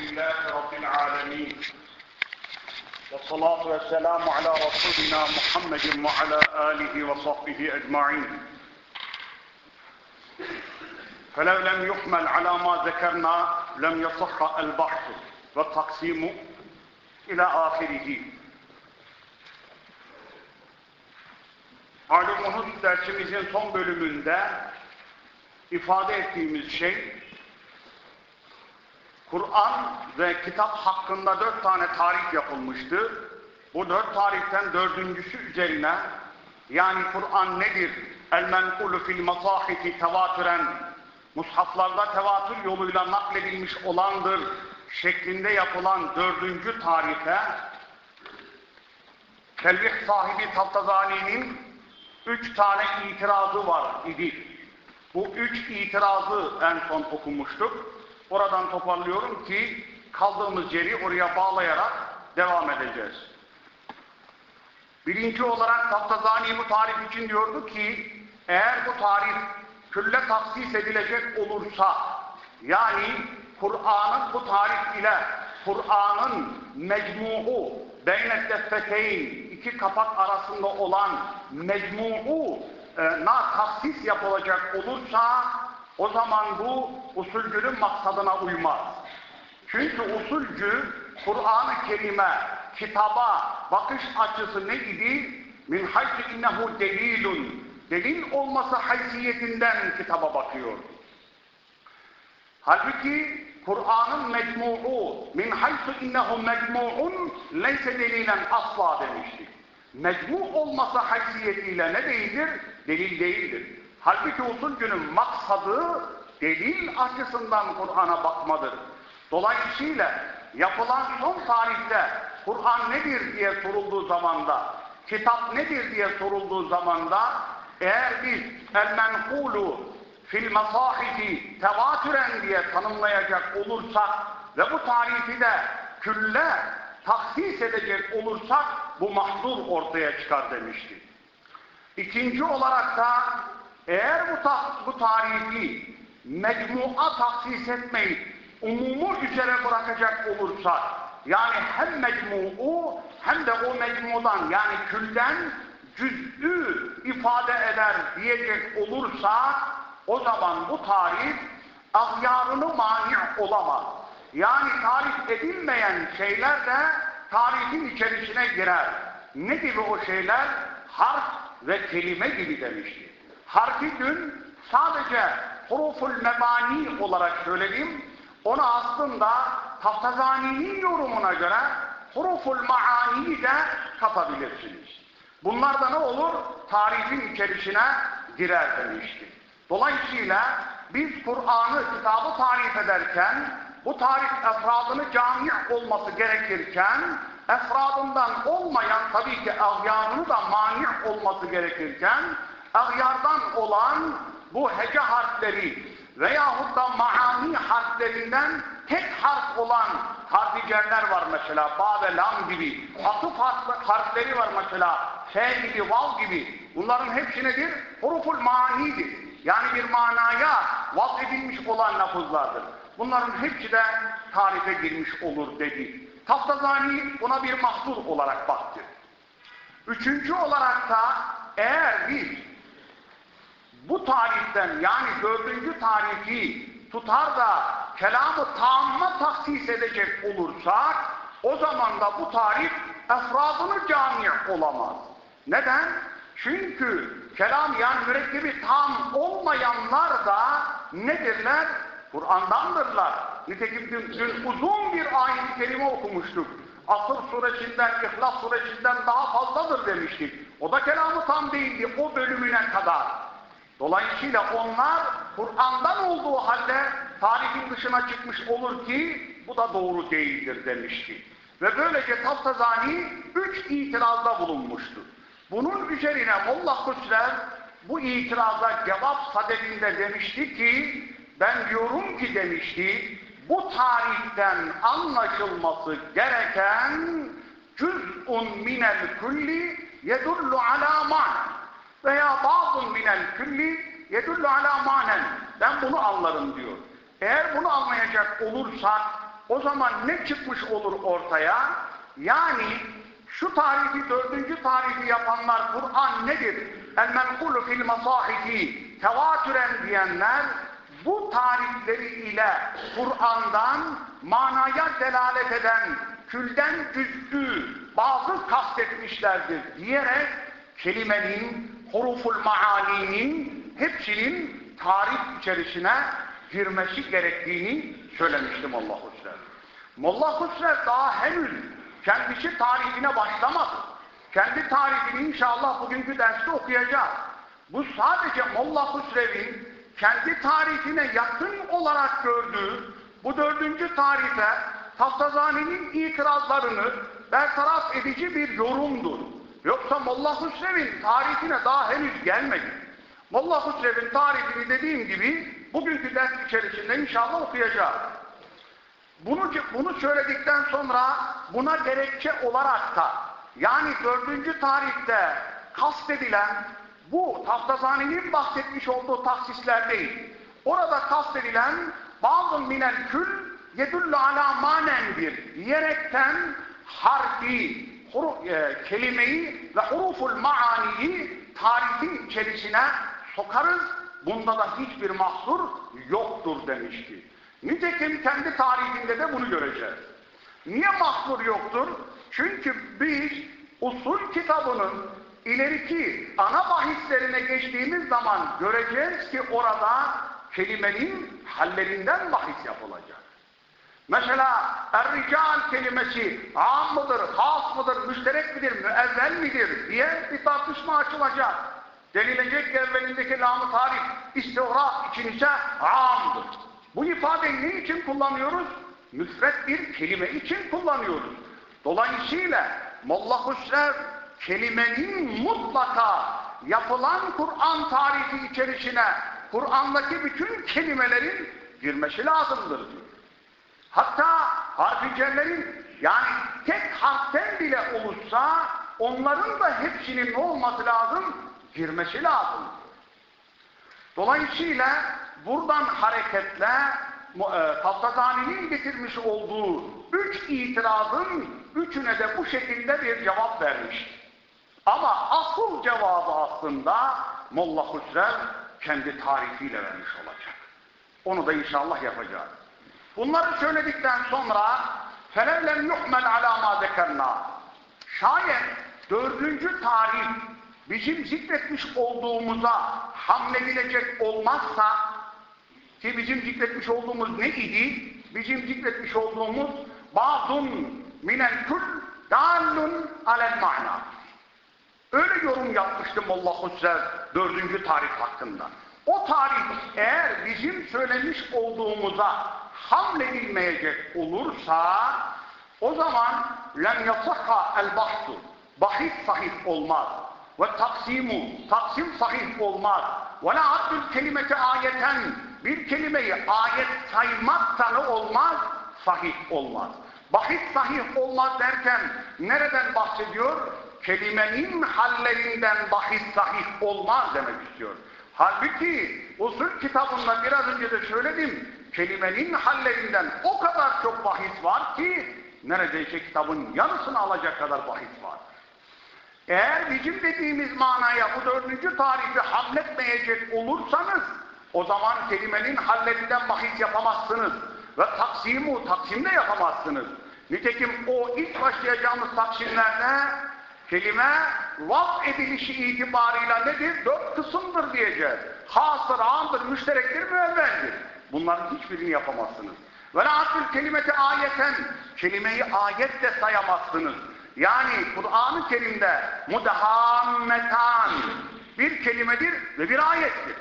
لله رب العالمين والصلاة والسلام على رسولنا محمد وعلى آله وصحبه أجمعين فلو لم يحمل على ما ذكرنا لم يصح البحث والتقسيم إلى آخره Malumunuz dersimizin son bölümünde ifade ettiğimiz şey Kur'an ve kitap hakkında dört tane tarih yapılmıştı. Bu dört tarihten dördüncüsü üzerine yani Kur'an nedir? El menkulu fil masahifi tevatüren mushaflarda tevatür yoluyla nakledilmiş olandır şeklinde yapılan dördüncü tarife Kelvih sahibi Taftazani'nin üç tane itirazı var idi. Bu üç itirazı en son okumuştuk. Oradan toparlıyorum ki kaldığımız yeri oraya bağlayarak devam edeceğiz. Birinci olarak Taftazani bu tarif için diyordu ki eğer bu tarif külle taksis edilecek olursa yani Kur'an'ın bu tarif ile Kur'an'ın mecmu'u beynet defeteyn iki kapak arasında olan mecmu'u e, na taksis yapılacak olursa o zaman bu usulcünün maksadına uymaz. Çünkü usulcü Kur'an-ı Kerim'e, kitaba bakış açısı ne idi? Min haysi innehu delilun. Delil olması haysiyetinden kitaba bakıyor. Halbuki Kur'an'ın mecmu'u min haysu innehu mecmu'un leyse delilen asla demiştik. Mecmu olması haysiyetiyle ne değildir? Delil değildir. Halbuki usulcünün maksadı delil açısından Kur'an'a bakmadır. Dolayısıyla yapılan son tarihte Kur'an nedir diye sorulduğu zamanda, kitap nedir diye sorulduğu zamanda eğer biz el menkulu fil masahifi tevatüren diye tanımlayacak olursak ve bu tarifi de külle taksis edecek olursak bu mahzur ortaya çıkar demişti. İkinci olarak da eğer bu, ta bu tarifi mecmua taksis etmeyip umumu üzere bırakacak olursak yani hem mecmuu hem de o mecmudan yani külden cüz'ü ifade eder diyecek olursa o zaman bu tarif ahyarını mani olamaz. Yani tarif edilmeyen şeyler de tarifin içerisine girer. Ne gibi o şeyler? Harf ve kelime gibi demişti. Harfi dün sadece huruful mebani olarak söyledim. Onu aslında Taftazani'nin yorumuna göre huruful maaniyi de katabilirsiniz. Bunlar da ne olur? Tarifin içerisine girer demişti. Dolayısıyla biz Kur'an'ı, kitabı tarif ederken bu tarif efradını cami olması gerekirken efradından olmayan tabii ki ahyanını da mani olması gerekirken ahyardan olan bu hece harfleri veyahut da maani harflerinden tek harf olan harficerler var mesela. Ba ve lam gibi. Atıf harfleri var mesela. F gibi, val gibi. Bunların hepsi nedir? Huruful manidir. Yani bir manaya vaz edilmiş olan lafızlardır. Bunların hepsi de tarife girmiş olur dedi. Taftazani buna bir mahzur olarak baktı. Üçüncü olarak da eğer biz bu tarihten yani dördüncü tarihi tutar da kelamı tamma taksis edecek olursak o zaman da bu tarih efradını cami olamaz. Neden? Çünkü kelam yani mürekkebi tam olmayanlar da nedirler? Kur'an'dandırlar. Nitekim dün, dün uzun bir ayet-i kerime okumuştuk. Asır suresinden, İhlas suresinden daha fazladır demiştik. O da kelamı tam değildi o bölümüne kadar. Dolayısıyla onlar Kur'an'dan olduğu halde tarihin dışına çıkmış olur ki bu da doğru değildir demişti. Ve böylece Taftazani üç itirazda bulunmuştu. Bunun üzerine Molla Kutser bu itiraza cevap sadedinde demişti ki ben diyorum ki demişti bu tarihten anlaşılması gereken cüz'un minel kulli yedullu ala man veya bazı minel külli yedullu ala manen ben bunu anlarım diyor. Eğer bunu anlayacak olursak o zaman ne çıkmış olur ortaya? Yani şu tarifi, dördüncü tarifi yapanlar Kur'an nedir? El menkulu fil masahifi tevatüren diyenler bu tarifleri ile Kur'an'dan manaya delalet eden külden cüzdü bazı kastetmişlerdir diyerek kelimenin, huruful maaninin hepsinin tarif içerisine girmesi gerektiğini söylemiştim Allah Hüsrev. Molla Hüsrev daha henüz kendisi tarifine başlamadı. Kendi tarifini inşallah bugünkü derste okuyacağız. Bu sadece Molla Hüsrev'in kendi tarifine yakın olarak gördüğü bu dördüncü tarife Taftazani'nin itirazlarını bertaraf edici bir yorumdur. Yoksa Molla Hüsrev'in tarifine daha henüz gelmedi. Molla Hüsrev'in tarifini dediğim gibi bugünkü ders içerisinde inşallah okuyacağız. Bunu, bunu söyledikten sonra buna gerekçe olarak da yani dördüncü tarihte kastedilen bu Taftazani'nin bahsetmiş olduğu tahsisler değil. Orada kastedilen bazı minel kül yedullu ala manendir diyerekten harfi, huru, e, kelimeyi ve huruful maaniyi tarifin içerisine sokarız. Bunda da hiçbir mahsur yoktur demişti. Nitekim kendi tarihinde de bunu göreceğiz. Niye mahsur yoktur? Çünkü biz usul kitabının ileriki ana bahislerine geçtiğimiz zaman göreceğiz ki orada kelimenin hallerinden bahis yapılacak. Mesela er-rical kelimesi am mıdır, has mıdır, müşterek midir, müevvel midir diye bir tartışma açılacak. Denilecek ki evvelindeki lam-ı tarif, istihrak için ise amdır. Bu ifadeyi ne için kullanıyoruz? Müfret bir kelime için kullanıyoruz. Dolayısıyla Molla Hüsrev kelimenin mutlaka yapılan Kur'an tarihi içerisine Kur'an'daki bütün kelimelerin girmesi lazımdır diyor. Hatta harficerlerin yani tek harften bile olursa onların da hepsinin ne olması lazım? Girmesi lazım. Dolayısıyla buradan hareketle e, Taftazani'nin getirmiş olduğu üç itirazın üçüne de bu şekilde bir cevap vermiş. Ama asıl cevabı aslında Molla Hüsrev kendi tarifiyle vermiş olacak. Onu da inşallah yapacağız. Bunları söyledikten sonra فَلَوْلَمْ يُحْمَلْ عَلَى مَا ذَكَرْنَا Şayet dördüncü tarih bizim zikretmiş olduğumuza hamledilecek olmazsa ki bizim zikretmiş olduğumuz ne idi? Bizim zikretmiş olduğumuz bazun minel kul dallun alel mana. Öyle yorum yapmıştım Allah Hüsrev dördüncü tarih hakkında. O tarih eğer bizim söylemiş olduğumuza hamledilmeyecek olursa o zaman lem yasakha el bahsu. Bahis sahih olmaz. Ve taksimu taksim sahih olmaz. Ve la abdül kelimeti ayeten bir kelimeyi ayet saymak tanı olmaz? Sahih olmaz. Bahis sahih olmaz derken nereden bahsediyor? Kelimenin hallerinden bahis sahih olmaz demek istiyor. Halbuki usul kitabında biraz önce de söyledim kelimenin hallerinden o kadar çok bahis var ki neredeyse kitabın yarısını alacak kadar bahis var. Eğer bizim dediğimiz manaya bu dördüncü tarifi hamletmeyecek olursanız o zaman kelimenin hallerinden bahis yapamazsınız. Ve taksimu, taksim de yapamazsınız. Nitekim o ilk başlayacağımız taksimlerde kelime vaz edilişi itibarıyla nedir? Dört kısımdır diyeceğiz. Hasır, amdır, müşterektir, müevveldir. Bunların hiçbirini yapamazsınız. Ve la kelimeti ayeten, kelimeyi ayet de sayamazsınız. Yani Kur'an-ı Kerim'de mudahammetan bir kelimedir ve bir ayettir.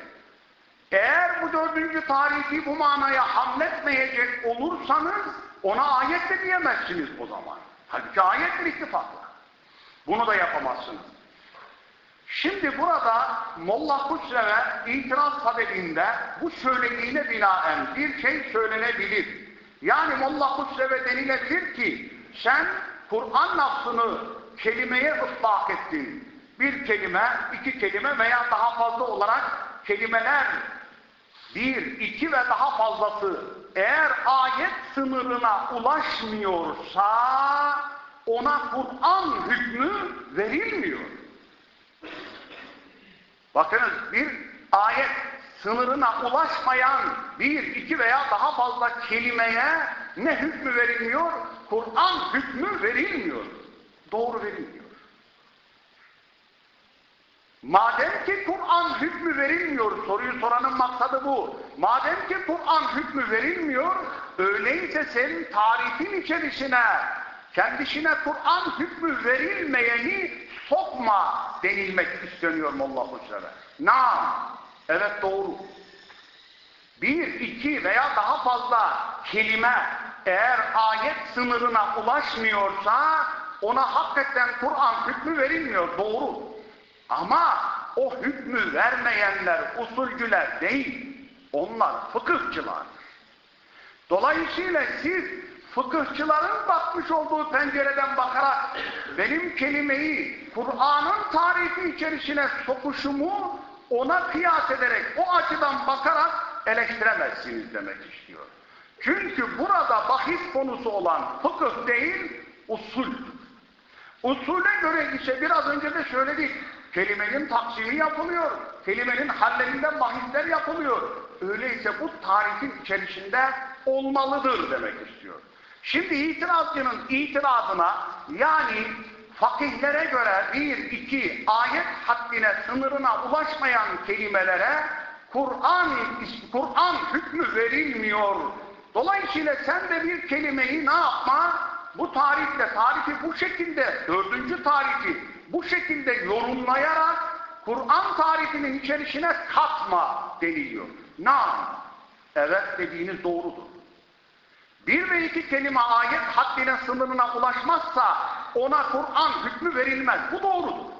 Eğer bu dördüncü tarihi bu manaya hamletmeyecek olursanız ona ayet de diyemezsiniz o zaman. Halbuki ayettir ittifakla. Bunu da yapamazsınız. Şimdi burada Molla Hüsrev'e itiraz talebinde bu söylediğine binaen bir şey söylenebilir. Yani Molla Hüsrev'e denilebilir ki sen Kur'an lafzını kelimeye ıslak ettin. Bir kelime, iki kelime veya daha fazla olarak kelimeler bir, iki ve daha fazlası eğer ayet sınırına ulaşmıyorsa ona Kur'an hükmü verilmiyor. Bakınız bir ayet sınırına ulaşmayan bir, iki veya daha fazla kelimeye ne hükmü verilmiyor? Kur'an hükmü verilmiyor. Doğru verilmiyor. Madem ki Kur'an hükmü verilmiyor, soruyu soranın maksadı bu. Madem ki Kur'an hükmü verilmiyor, öyleyse senin tarifin içerisine, kendisine Kur'an hükmü verilmeyeni sokma denilmek isteniyor Molla Hoşer'e. Naam, evet doğru. Bir, iki veya daha fazla kelime eğer ayet sınırına ulaşmıyorsa ona hakikaten Kur'an hükmü verilmiyor, doğru. Ama o hükmü vermeyenler usulcüler değil, onlar fıkıhçılar. Dolayısıyla siz fıkıhçıların bakmış olduğu pencereden bakarak benim kelimeyi Kur'an'ın tarifi içerisine sokuşumu ona kıyas ederek o açıdan bakarak eleştiremezsiniz demek istiyor. Çünkü burada bahis konusu olan fıkıh değil, usul. Usule göre ise biraz önce de söyledik. Kelimenin taksimi yapılıyor. Kelimenin hallerinden bahisler yapılıyor. Öyleyse bu tarifin içerisinde olmalıdır demek istiyor. Şimdi itirazcının itirazına yani fakihlere göre bir, iki ayet haddine, sınırına ulaşmayan kelimelere Kur'an Kur'an hükmü verilmiyor. Dolayısıyla sen de bir kelimeyi ne yapma? Bu tarifle, tarifi bu şekilde, dördüncü tarifi bu şekilde yorumlayarak Kur'an tarifinin içerisine katma deniliyor. Nam, evet dediğiniz doğrudur. Bir ve iki kelime ayet haddine sınırına ulaşmazsa ona Kur'an hükmü verilmez. Bu doğrudur.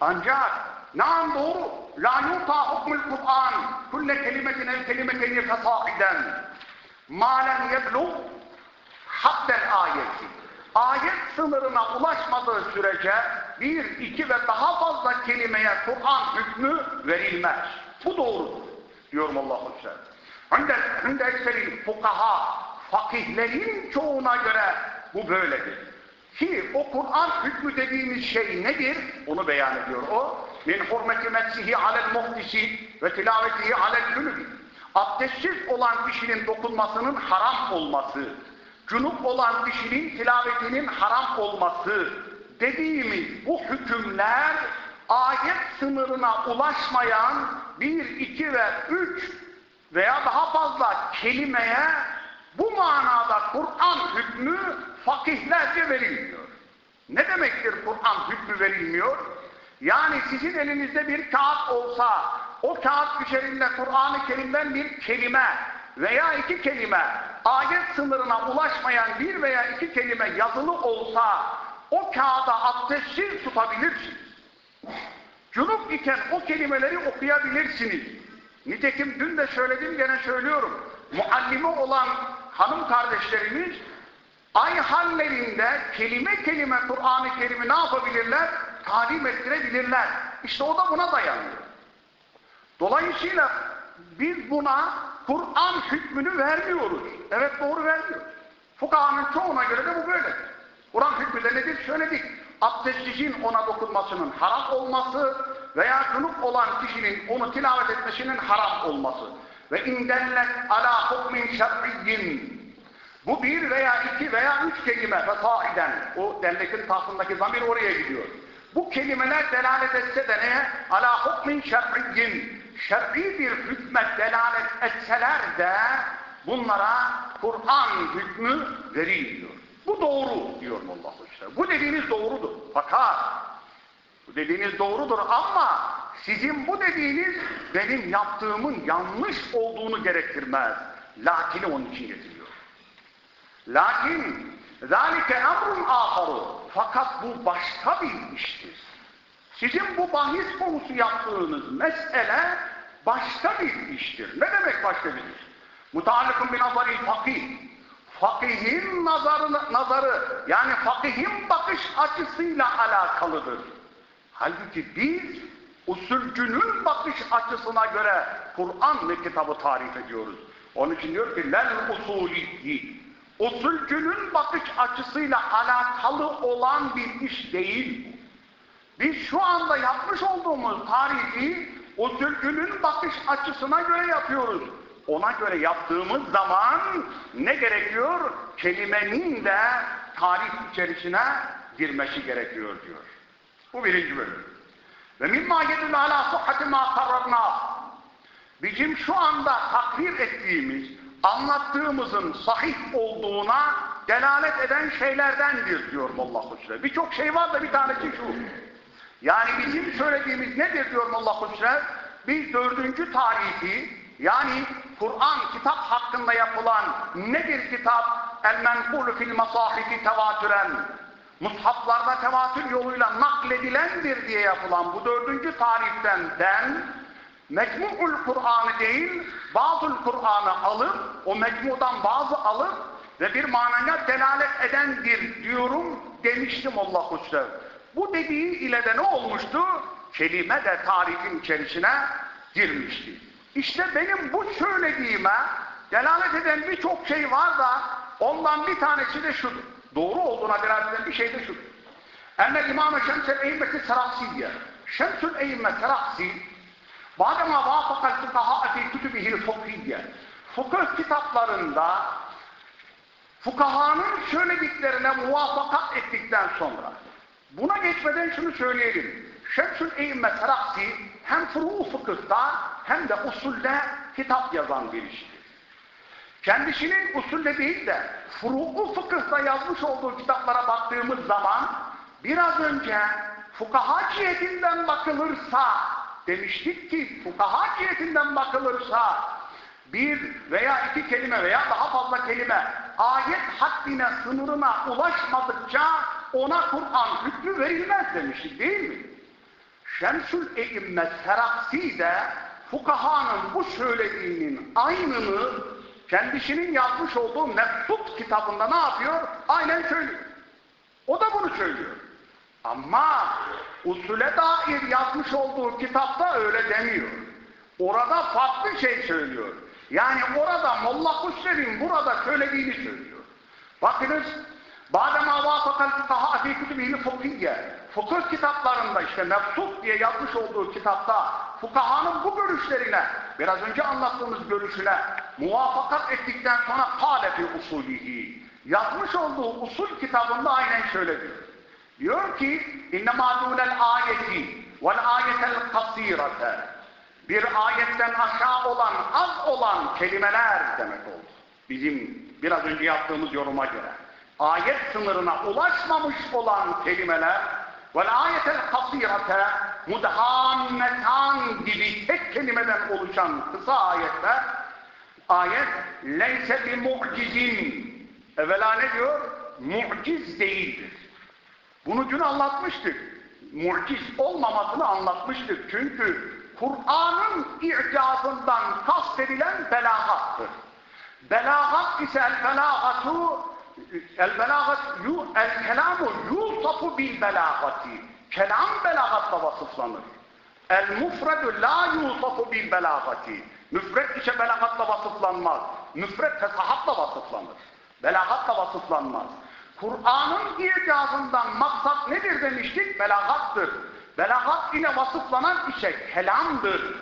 Ancak nam doğru. La yuta hukmul Kur'an kulle kelimetin el kelimeteni fesahiden ma lem yeblug haddel ayeti. Ayet sınırına ulaşmadığı sürece bir, iki ve daha fazla kelimeye Kur'an hükmü verilmez. Bu doğrudur. Diyorum Allah-u Teala. Hünde ekseril fukaha, fakihlerin çoğuna göre bu böyledir. Ki o Kur'an hükmü dediğimiz şey nedir? Onu beyan ediyor o. Min hurmeti metsihi alel muhdisi ve tilavetihi alel cünübi. Abdestsiz olan kişinin dokunmasının haram olması, cunup olan kişinin tilavetinin haram olması dediğimiz bu hükümler ayet sınırına ulaşmayan bir, iki ve üç veya daha fazla kelimeye bu manada Kur'an hükmü fakihlerce verilmiyor. Ne demektir Kur'an hükmü verilmiyor? Yani sizin elinizde bir kağıt olsa, o kağıt üzerinde Kur'an-ı Kerim'den bir kelime veya iki kelime ayet sınırına ulaşmayan bir veya iki kelime yazılı olsa o kağıda abdestsiz tutabilirsiniz. Cunup iken o kelimeleri okuyabilirsiniz. Nitekim dün de söyledim gene söylüyorum. Muallime olan hanım kardeşlerimiz ay hallerinde kelime kelime Kur'an-ı Kerim'i ne yapabilirler? Talim ettirebilirler. İşte o da buna dayanıyor. Dolayısıyla biz buna Kur'an hükmünü vermiyoruz. Evet doğru vermiyoruz. Fukahanın çoğuna göre de bu böyle. Kur'an hükmü de nedir? Söyledik. Abdestsizin ona dokunmasının haram olması veya cunuk olan kişinin onu tilavet etmesinin haram olması. Ve indellet ala hukmin şer'iyyin. Bu bir veya iki veya üç kelime fesaiden. O derlekin tahtındaki zamir oraya gidiyor. Bu kelimeler delalet etse de neye? Ala hukmin şer'iyyin şer'i bir hükme delalet etseler de bunlara Kur'an hükmü verilmiyor. Bu doğru diyor Allah işte. Bu dediğiniz doğrudur. Fakat dediğiniz doğrudur ama sizin bu dediğiniz benim yaptığımın yanlış olduğunu gerektirmez. Lakin'i onun için getiriyor. Lakin zalike emrun aharu fakat bu başka bir iştir. Sizin bu bahis konusu yaptığınız mesele başka bir iştir. Ne demek başka bir iş? Mutallıkun bin nazari fakih. Fakihin nazarı, nazarı yani fakihin bakış açısıyla alakalıdır. Halbuki biz usulcünün bakış açısına göre Kur'an ve kitabı tarif ediyoruz. Onun için diyor ki lel usuliyyi. Usulcünün bakış açısıyla alakalı olan bir iş değil. Biz şu anda yapmış olduğumuz tarihi usulcünün bakış açısına göre yapıyoruz. Ona göre yaptığımız zaman ne gerekiyor? Kelimenin de tarih içerisine girmesi gerekiyor diyor. Bu birinci bölüm. Ve mimma yedul ala sıhhati ma. Bizim şu anda takdir ettiğimiz, anlattığımızın sahih olduğuna delalet eden şeylerdendir diyor Molla Hüsrev. Birçok şey var da bir tanesi şu. Yani bizim söylediğimiz nedir diyor Molla Hüsrev? Biz dördüncü tarihi yani Kur'an kitap hakkında yapılan nedir kitap? El menkulü fil masahifi tevatüren mushaflarda tevatür yoluyla nakledilendir diye yapılan bu dördüncü tariften den mecmu'ul Kur'an'ı değil bazı Kur'an'ı alıp o mecmudan bazı alıp ve bir manaya delalet edendir diyorum demiştim Allah Hüsrev. Bu dediği ile de ne olmuştu? Kelime de tarifin içerisine girmişti. İşte benim bu söylediğime delalet eden birçok şey var da ondan bir tanesi de şudur. Doğru olduğuna delalet eden bir şey de şudur. Enne İmam-ı Şemsel Eyyimeti Seraksiye. Şemsül Eyyime Seraksi Badema vafakal fukaha fi kütübihil fıkhiyye. Fıkıh kitaplarında fukahanın söylediklerine muvafakat ettikten sonra buna geçmeden şunu söyleyelim. Şemsül Eyyime Seraksi hem furu fıkıhta hem de usulde kitap yazan birisidir. Kendisinin usulde değil de furu fıkıhta yazmış olduğu kitaplara baktığımız zaman biraz önce fukaha cihetinden bakılırsa demiştik ki fukaha cihetinden bakılırsa bir veya iki kelime veya daha fazla kelime ayet haddine sınırına ulaşmadıkça ona Kur'an hükmü verilmez demiştik değil mi? Şemsül E'imme Seraksi de fukahanın bu söylediğinin aynını kendisinin yazmış olduğu Mektut kitabında ne yapıyor? Aynen söylüyor. O da bunu söylüyor. Ama usule dair yazmış olduğu kitapta öyle demiyor. Orada farklı şey söylüyor. Yani orada Molla Kuşler'in burada söylediğini söylüyor. Bakınız Badema vafakal fukaha fi kütübihil fıkhiyye fıkıh kitaplarında işte Mefsut diye yazmış olduğu kitapta fukahanın bu görüşlerine biraz önce anlattığımız görüşüne muvafakat ettikten sonra kâlefi usulihi yazmış olduğu usul kitabında aynen şöyle diyor. Diyor ki innemâ dûlel ayeti vel ayetel kasîrete bir ayetten aşağı olan, az olan kelimeler demek oldu. Bizim biraz önce yaptığımız yoruma göre. Ayet sınırına ulaşmamış olan kelimeler vel ayetel kasirete mudhammetan gibi tek kelimeden oluşan kısa ayetler ayet leyse bi mu'cizin evvela ne diyor? Mu'ciz değildir. Bunu dün anlatmıştık. Mu'ciz olmamasını anlatmıştık. Çünkü Kur'an'ın i'cazından kastedilen belagattır. Belagat ise el belagatu el belagat yu el kelamu yusafu bil belagati. Kelam belagatla vasıflanır. El mufredu la yusafu bil belagati. Müfred ise belagatla vasıflanmaz. Müfred fesahatla vasıflanır. Belagatla vasıflanmaz. Kur'an'ın icazından maksat nedir demiştik? Belagattır. Belagat ile vasıflanan ise kelamdır.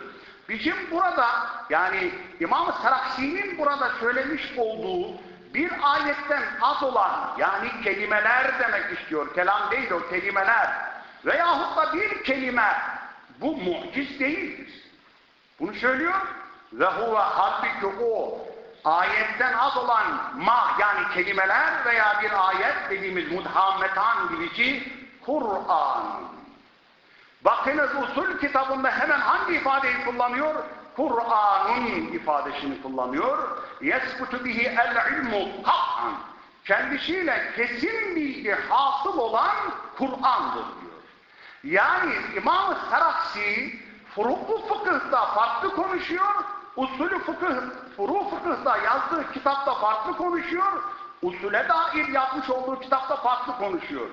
Bizim burada yani İmam-ı burada söylemiş olduğu bir ayetten az olan yani kelimeler demek istiyor. Kelam değil o kelimeler. Veyahut da bir kelime bu muciz değildir. Bunu söylüyor. Ve huve halbuki o ayetten az olan ma yani kelimeler veya bir ayet dediğimiz mudhammetan gibi Kur'an. Bakınız usul kitabında hemen hangi ifadeyi kullanıyor? Kur'an'ın ifadesini kullanıyor. Yesbutu bihi el ilmu kat'an. Kendisiyle kesin bilgi hasıl olan Kur'an'dır diyor. Yani İmam-ı Saraksi furuklu fıkıhta farklı konuşuyor, usulü fıkıh, furu fıkıhta yazdığı kitapta farklı konuşuyor, usule dair yazmış olduğu kitapta farklı konuşuyor.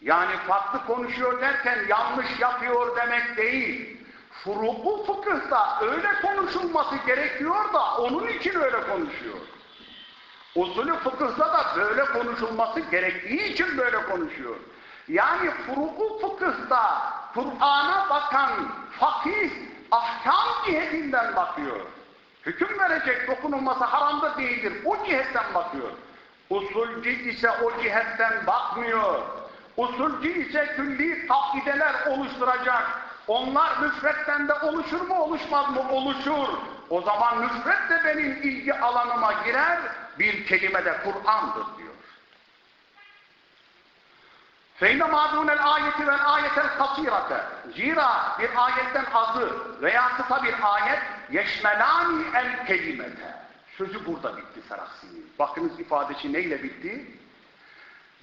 Yani farklı konuşuyor derken yanlış yapıyor demek değil. Furu'u fıkıhta öyle konuşulması gerekiyor da onun için öyle konuşuyor. Usulü fıkıhta da böyle konuşulması gerektiği için böyle konuşuyor. Yani furu'u fıkıhta Kur'an'a bakan fakih ahkam cihetinden bakıyor. Hüküm verecek dokunulması haramda değildir. O cihetten bakıyor. Usulcü ise o cihetten bakmıyor. Usulcü ise külli kaideler oluşturacak. Onlar müfretten de oluşur mu oluşmaz mı? Oluşur. O zaman müfret de benim ilgi alanıma girer. Bir kelime de Kur'an'dır diyor. Feyne madunel ayeti vel ayetel kasirate. Zira bir ayetten azı veya kısa bir ayet yeşmelani el kelimete. Sözü burada bitti Saraksinin. Bakınız ifadesi neyle bitti?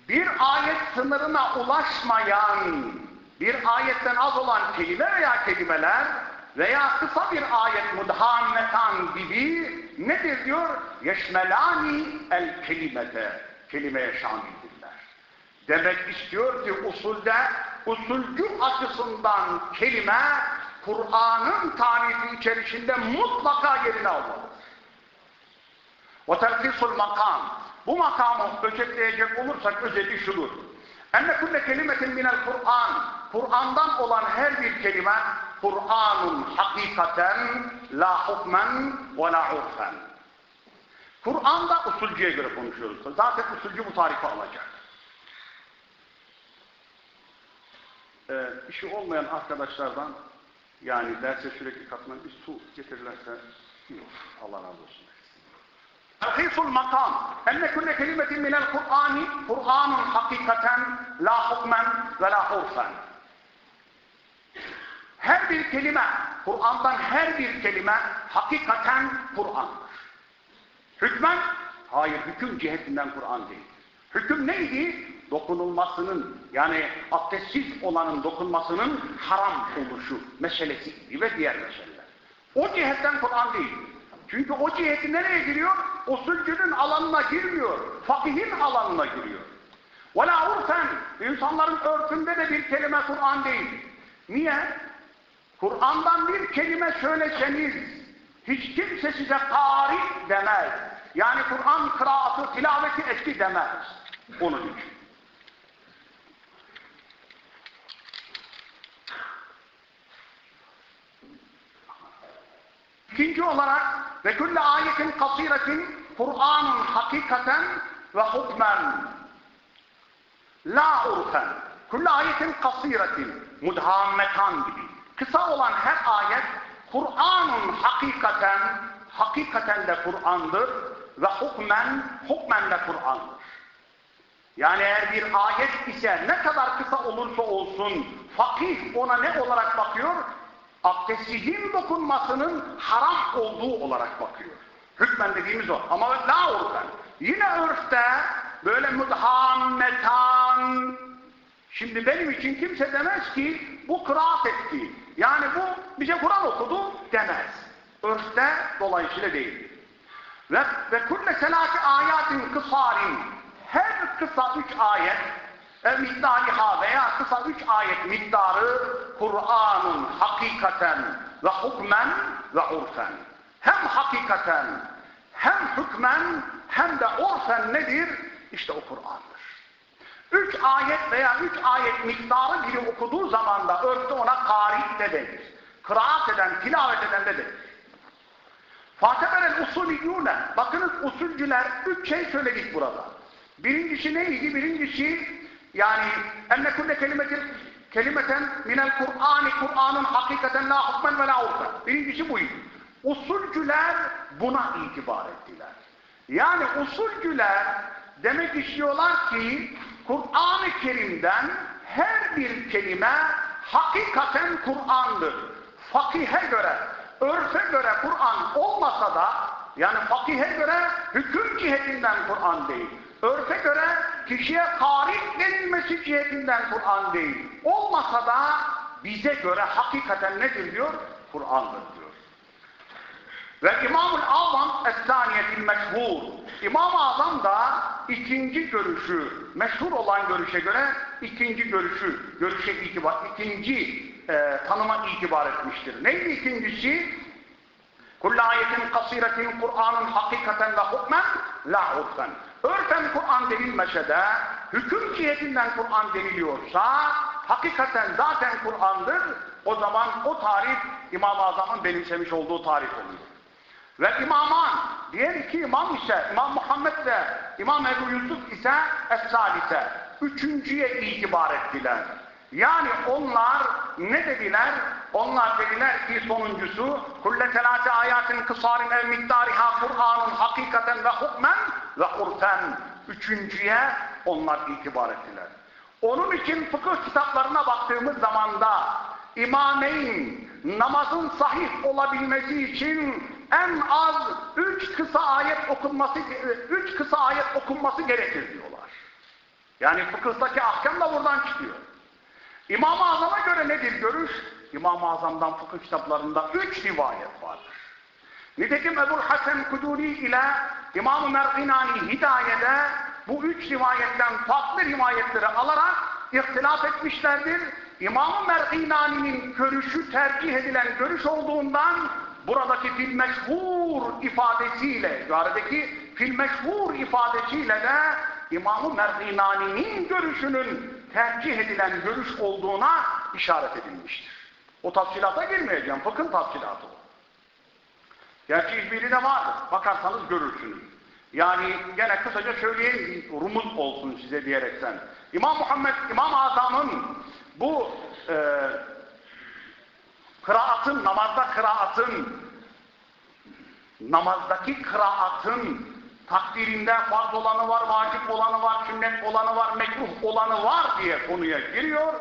Bir ayet sınırına ulaşmayan bir ayetten az olan kelime veya kelimeler veya kısa bir ayet mudhammetan gibi nedir diyor? Yeşmelani el kelimete. Kelimeye şamildirler. Demek istiyor ki usulde, usulcü açısından kelime Kur'an'ın tarifi içerisinde mutlaka yerini almalıdır. Terkisul makam. Bu makamı özetleyecek olursak özeti şudur. Enne kulle kelimetin minel Kur'an. Kur'an'dan olan her bir kelime Kur'an'un hakikaten la hukmen ve la urfen. Kur'an'da usulcüye göre konuşuyoruz. Zaten usulcü bu tarifi alacak. Ee, işi olmayan arkadaşlardan yani derse sürekli katman bir su getirirlerse iyi. Allah razı olsun. Terhisul makam. Enne külle kelimetin minel Kur'ani Kur'an'un hakikaten la hukmen ve la urfen. Her bir kelime, Kur'an'dan her bir kelime hakikaten Kur'an'dır. Hükmen, hayır hüküm cihetinden Kur'an değil. Hüküm neydi? Dokunulmasının, yani abdestsiz olanın dokunmasının haram oluşu meselesi ve diğer meseleler. O cihetten Kur'an değil. Çünkü o ciheti nereye giriyor? Usulcünün alanına girmiyor. Fakihin alanına giriyor. وَلَا urfen insanların örfünde de bir kelime Kur'an değil. Niye? Kur'an'dan bir kelime söyleseniz hiç kimse size kari demez. Yani Kur'an kıraatı, tilaveti eski demez. Onun için. İkinci olarak ve külle ayetin kasiretin Kur'an'ın hakikaten ve hukmen la urfen külle ayetin kasiretin mudhammetan gibi kısa olan her ayet Kur'an'ın hakikaten hakikaten de Kur'an'dır ve hukmen hukmen de Kur'an'dır. Yani eğer bir ayet ise ne kadar kısa olursa olsun fakih ona ne olarak bakıyor? abdestsizin dokunmasının haram olduğu olarak bakıyor. Hükmen dediğimiz o. Ama la urfen. Yine örfte böyle mudhammetan şimdi benim için kimse demez ki bu kıraat etti. Yani bu bize Kur'an okudu demez. Örfte dolayısıyla değil. Ve, ve kulle selâki ayatin kısarin her kısa üç ayet e miktariha veya kısa üç ayet miktarı Kur'an'ın hakikaten ve hukmen ve urfen. Hem hakikaten hem hükmen hem de urfen nedir? İşte o Kur'an'dır. Üç ayet veya üç ayet miktarı biri okuduğu zaman da örfte ona kari de denir. Kıraat eden, tilavet eden de denir. Fateberen usuliyune. Bakınız usulcüler üç şey söyledik burada. Birincisi neydi? Birincisi yani enne kulle kelimetin kelimeten minel Kur'ani Kur'an'ın hakikaten la hukmen ve la urfen. Birincisi buydu. Usulcüler buna itibar ettiler. Yani usulcüler demek istiyorlar ki Kur'an-ı Kerim'den her bir kelime hakikaten Kur'an'dır. Fakihe göre, örfe göre Kur'an olmasa da yani fakihe göre hüküm cihetinden Kur'an değil. Örfe göre kişiye tarih denilmesi cihetinden Kur'an değil. Olmasa da bize göre hakikaten nedir diyor? Kur'an'dır. Ve İmam-ül Azam Es-Saniyetil Meşhur. İmam-ı Azam da ikinci görüşü, meşhur olan görüşe göre ikinci görüşü, görüşe itibar, ikinci e, tanıma itibar etmiştir. Neydi ikincisi? Kulle ayetin kasiretin Kur'an'ın hakikaten ve hukmen la urfen. Örfen Kur'an denilmese de hüküm cihetinden Kur'an deniliyorsa hakikaten zaten Kur'an'dır. O zaman o tarih İmam-ı Azam'ın benimsemiş olduğu tarih oluyor. Ve imaman, diğer iki imam ise İmam Muhammed ve İmam Ebu Yusuf ise Es-Salise, üçüncüye itibar ettiler. Yani onlar ne dediler? Onlar dediler ki sonuncusu kulle telate ayatin kısarin ev miktariha Kur'an'ın hakikaten ve hukmen ve urfen. Üçüncüye onlar itibar ettiler. Onun için fıkıh kitaplarına baktığımız zaman da imameyn namazın sahih olabilmesi için en az üç kısa ayet okunması üç kısa ayet okunması gerekir diyorlar. Yani fıkıhtaki ahkam da buradan çıkıyor. İmam-ı Azam'a göre nedir görüş? İmam-ı Azam'dan fıkıh kitaplarında üç rivayet vardır. Nitekim Ebul Hasan Kuduri ile İmam-ı Merginani Hidaye'de bu üç rivayetten farklı rivayetleri alarak ihtilaf etmişlerdir. İmam-ı Merginani'nin görüşü tercih edilen görüş olduğundan buradaki fil meşhur ifadesiyle, yukarıdaki fil meşhur ifadesiyle de İmam-ı Merginani'nin görüşünün tercih edilen görüş olduğuna işaret edilmiştir. O tafsilata girmeyeceğim. Fıkhın tafsilatı o. Gerçi İzmir'i de vardır. Bakarsanız görürsünüz. Yani gene kısaca söyleyeyim, rumuz olsun size diyerekten. İmam Muhammed, İmam Azam'ın bu e, kıraatın, namazda kıraatın, namazdaki kıraatın takdirinde farz olanı var, vacip olanı var, sünnet olanı var, mekruh olanı var diye konuya giriyor.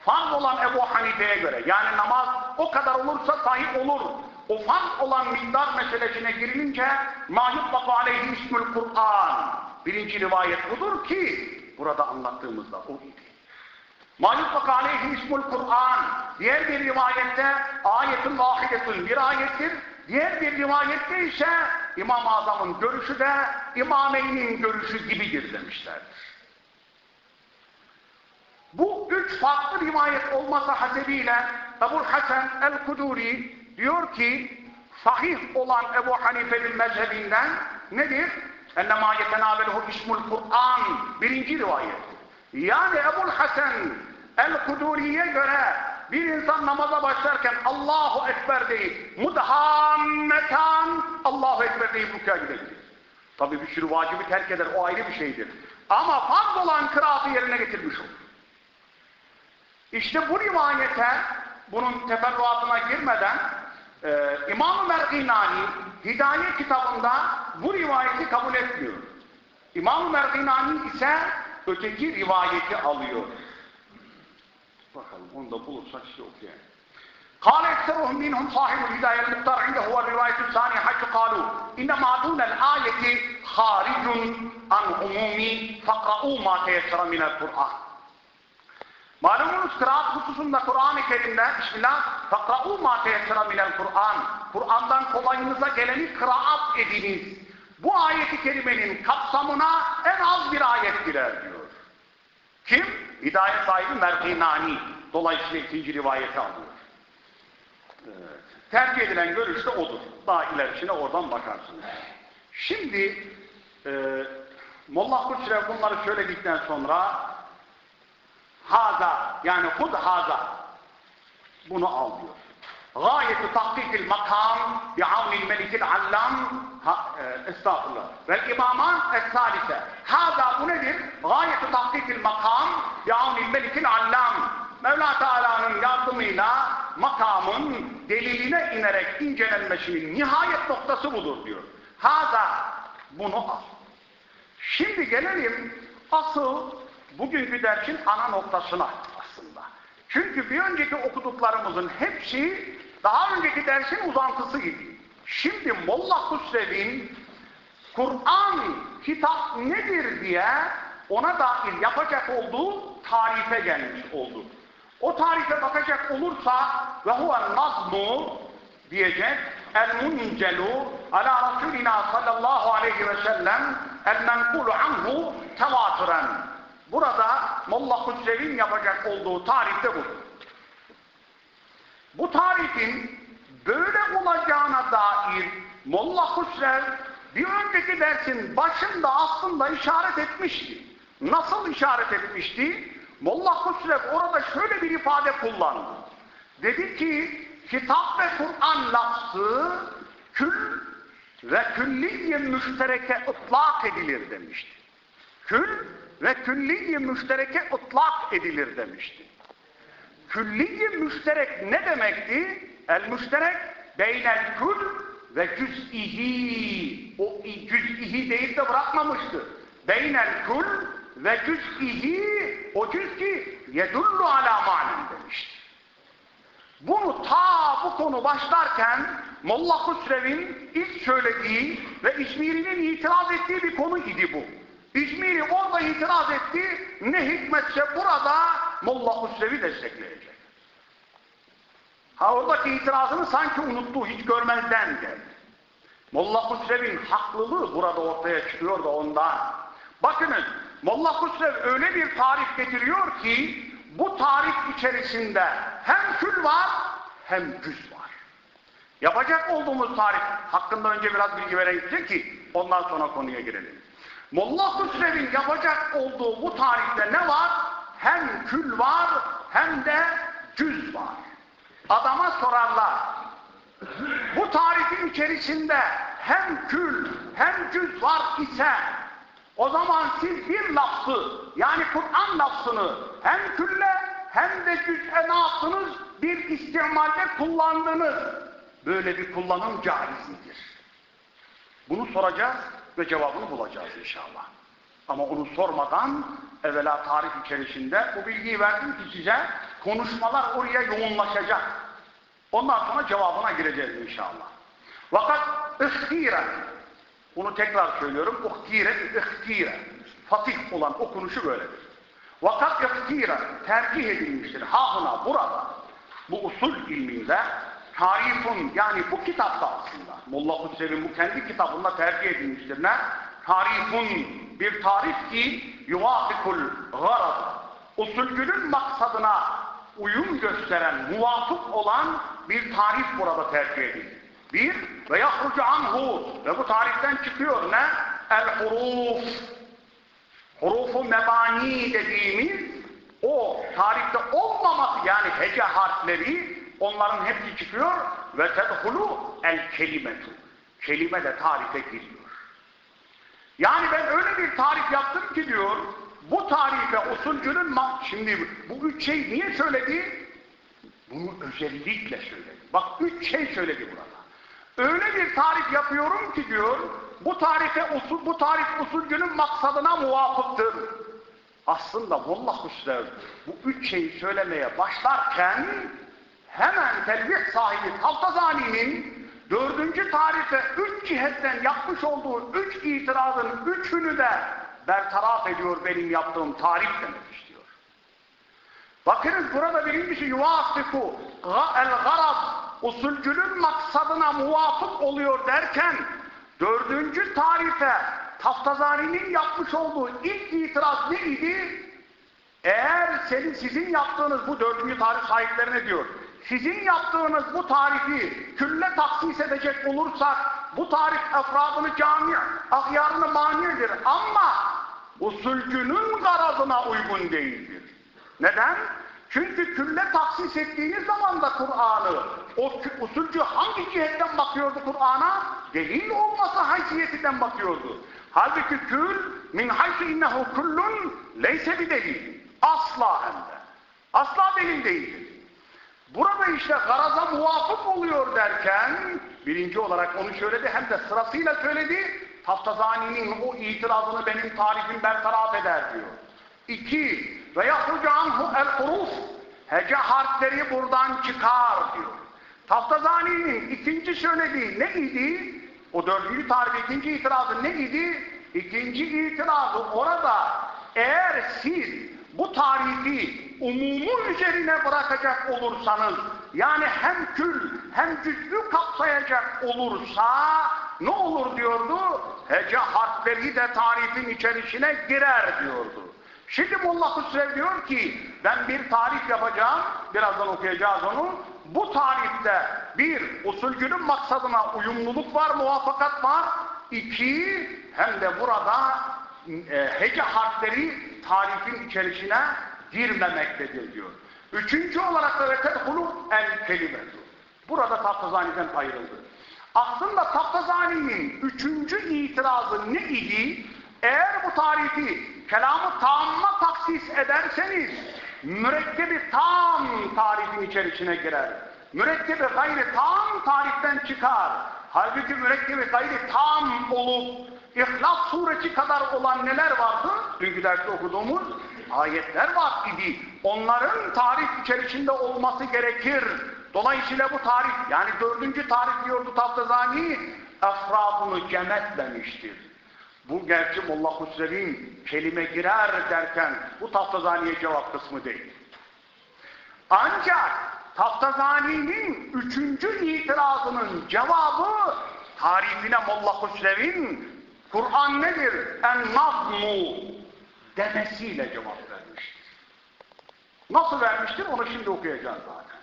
Farz olan Ebu Hanife'ye göre yani namaz o kadar olursa sahip olur. O farz olan miktar meselesine girilince mahyubbatu aleyhi ismül Kur'an. Birinci rivayet budur ki burada anlattığımızda o idi. Mahlubbatu aleyhi ismül Kur'an. Diğer bir rivayette ayetin vahidetun bir ayettir. Diğer bir rivayette ise İmam-ı Azam'ın görüşü de İmameyn'in görüşü gibidir demişlerdir. Bu üç farklı rivayet olması hasebiyle Ebu Hasan el-Kuduri diyor ki sahih olan Ebu Hanife'nin mezhebinden nedir? Ennemâ yetenâveluhu ismul Kur'an birinci rivayet. Yani Ebu Hasan el-Kuduri'ye göre bir insan namaza başlarken Allahu Ekber deyip mudhammetan Allahu Ekber deyip rükâ gidebilir. Tabi bir sürü vacibi terk eder o ayrı bir şeydir. Ama farz olan kıraatı yerine getirmiş olur. İşte bu rivayete bunun teferruatına girmeden e, İmam-ı Merginani Hidayet kitabında bu rivayeti kabul etmiyor. İmam-ı ise öteki rivayeti alıyor. Bakalım onu da bulursak size okuyayım. قال اكثرهم منهم صاحب الهدايه المختار عنده هو الروايه الثانيه حيث قالوا انما دون الايه خارج عن عموم فقرؤوا ما تيسر من القران Malumunuz kıraat hususunda Kur'an-ı Kerim'de Bismillah فَقْرَعُوا مَا تَيَسَّرَ مِنَ الْقُرْآنِ Kur'an'dan kolayınıza geleni kıraat ediniz. Bu ayeti kerimenin kapsamına en az bir ayet girer diyor. Kim? Hidayet sahibi Merginani. Dolayısıyla ikinci rivayeti alıyor. Evet. Tercih edilen görüş de odur. Daha ilerisine oradan bakarsınız. Şimdi e, Molla Kutçire bunları söyledikten sonra haza yani hud haza bunu al diyor. Gayeti tahkikil makam bi'avnil melikil allam e, estağfurullah. Vel imaman es-salise. Haza bu nedir? Gayeti tahkikil makam bi'avnil melikil allam. Mevla Teala'nın yardımıyla makamın deliline inerek incelenmesinin nihayet noktası budur diyor. Haza bunu al. Şimdi gelelim asıl bugünkü dersin ana noktasına aslında. Çünkü bir önceki okuduklarımızın hepsi daha önceki dersin uzantısı gibi. Şimdi Molla Hüsrev'in Kur'an kitap nedir diye ona dair yapacak olduğu tarife gelmiş oldu. O tarife bakacak olursa ve huve nazmu diyecek el muncelu ala Resulina sallallahu aleyhi ve sellem el menkulu anhu tevatüren Burada Molla Hüsrev'in yapacak olduğu tarihte bu. bu tarifin böyle olacağına dair Molla Husrev bir önceki dersin başında aslında işaret etmişti. Nasıl işaret etmişti? Molla Husrev orada şöyle bir ifade kullandı. Dedi ki kitap ve Kur'an lafzı kül ve külliye müştereke ıtlak edilir demişti. Kül ve külliye müştereke ıtlak edilir demişti. Külliye müşterek ne demekti? El müşterek beynel kül ve cüz'ihi. O cüz'ihi deyip de bırakmamıştı. Beynel kül ve cüz'ihi o cüz'i yedullu ala manen demişti. Bunu ta bu konu başlarken Molla Husrev'in ilk söylediği ve İzmir'in itiraz ettiği bir konu idi bu. İzmir'i orada itiraz etti, ne hikmetse burada Molla Husrev'i destekleyecek. Ha oradaki itirazını sanki unuttu, hiç görmezden geldi. Molla Husrev'in haklılığı burada ortaya çıkıyor da ondan. Bakınız, Molla Husrev öyle bir tarif getiriyor ki, bu tarif içerisinde hem kül var, hem cüz var. Yapacak olduğumuz tarif hakkında önce biraz bilgi vereyim ki, ondan sonra konuya girelim. Molla Husrev'in yapacak olduğu bu tarifte ne var? Hem kül var, hem de cüz var. Adama sorarlar, bu tarifin içerisinde hem kül hem cüz var ise o zaman siz bir lafzı yani Kur'an lafzını hem külle hem de cüz'e ne yaptınız? Bir istimalde kullandınız. Böyle bir kullanım caiz midir? Bunu soracağız ve cevabını bulacağız inşallah. Ama onu sormadan evvela tarif içerisinde bu bilgiyi verdim ki size konuşmalar oraya yoğunlaşacak. Ondan sonra cevabına gireceğiz inşallah. Fakat ihtire bunu tekrar söylüyorum. Ihtire, ihtire. Fatih olan okunuşu böyledir. Vakat ihtire tercih edilmiştir. Hahına burada bu usul ilminde tarifun yani bu kitapta aslında Molla Hüseyin'in bu kendi kitabında tercih edilmiştir. Ne? Tarifun bir tarif ki yuvafikul garad usulcünün maksadına uyum gösteren, muvafık olan bir tarif burada tercih edildi. Bir, ve yahrucu anhu ve bu tariften çıkıyor ne? El huruf. Hurufu mebani dediğimiz o tarifte olmaması yani hece harfleri onların hepsi çıkıyor ve tedhulu el kelimetu. Kelime de tarife giriyor. Yani ben öyle bir tarif yaptım ki diyor bu tarife usulcünün şimdi bu üç şey niye söyledi? Bunu özellikle söyledi. Bak üç şey söyledi burada. Öyle bir tarif yapıyorum ki diyor bu tarife usul, bu tarif usulcünün maksadına muvafıktır. Aslında Vallah Hüsrev bu üç şeyi söylemeye başlarken hemen telvih sahibi Taftazani'nin dördüncü tarife üç cihetten yapmış olduğu üç itirazın üçünü de bertaraf ediyor benim yaptığım tarif demek istiyor. Bakınız burada birincisi yuvasiku el garab usulcünün maksadına muvafık oluyor derken dördüncü tarife Taftazani'nin yapmış olduğu ilk itiraz neydi? Eğer senin sizin yaptığınız bu dördüncü tarif sahiplerine diyor sizin yaptığınız bu tarifi külle taksis edecek olursak bu tarif efradını cami, ahyarını manidir ama usulcünün garazına uygun değildir. Neden? Çünkü külle taksis ettiğiniz zaman da Kur'an'ı o usulcü hangi cihetten bakıyordu Kur'an'a? Delil olması haysiyetinden bakıyordu. Halbuki kül min haysu innehu kullun leyse bir delil. Asla hem de. Asla delil değildir. Burada işte garaza muvafık oluyor derken birinci olarak onu söyledi hem de sırasıyla söyledi. Taftazani'nin o itirazını benim tarifim bertaraf eder diyor. İki ve yahrucu anhu el huruf hece harfleri buradan çıkar diyor. Taftazani'nin ikinci söylediği ne idi? O dördüncü tarif ikinci itirazı ne idi? İkinci itirazı orada eğer siz bu tarifi umumun üzerine bırakacak olursanız yani hem kül hem cüzlü kapsayacak olursa ne olur diyordu? Hece harfleri de tarifin içerisine girer diyordu. Şimdi Molla Hüsrev diyor ki ben bir tarif yapacağım, birazdan okuyacağız onu. bu tarifte bir, usulcünün maksadına uyumluluk var, muvaffakat var. İki, hem de burada e, hece harfleri tarifin içerisine girmemektedir diyor. Üçüncü olarak da vetedhulu el kelimetu. Burada Taftazani'den ayrıldı. Aslında Taftazani'nin üçüncü itirazı ne idi? Eğer bu tarifi kelamı tamma taksis ederseniz mürekkebi tam tarifin içerisine girer. Mürekkebi gayri tam tariften çıkar. Halbuki mürekkebi gayri tam olup İhlas suresi kadar olan neler vardı? Dünkü derste okuduğumuz ayetler var idi. Onların tarif içerisinde olması gerekir. Dolayısıyla bu tarif, yani dördüncü tarif diyordu Taftazani, efradını cem etmemiştir. Bu gerçi Molla Hüsrev'in kelime girer derken bu Taftazani'ye cevap kısmı değil. Ancak Taftazani'nin üçüncü itirazının cevabı tarifine Molla Hüsrev'in Kur'an nedir? En-nazmu demesiyle cevap vermiştir. Nasıl vermiştir? Onu şimdi okuyacağız zaten.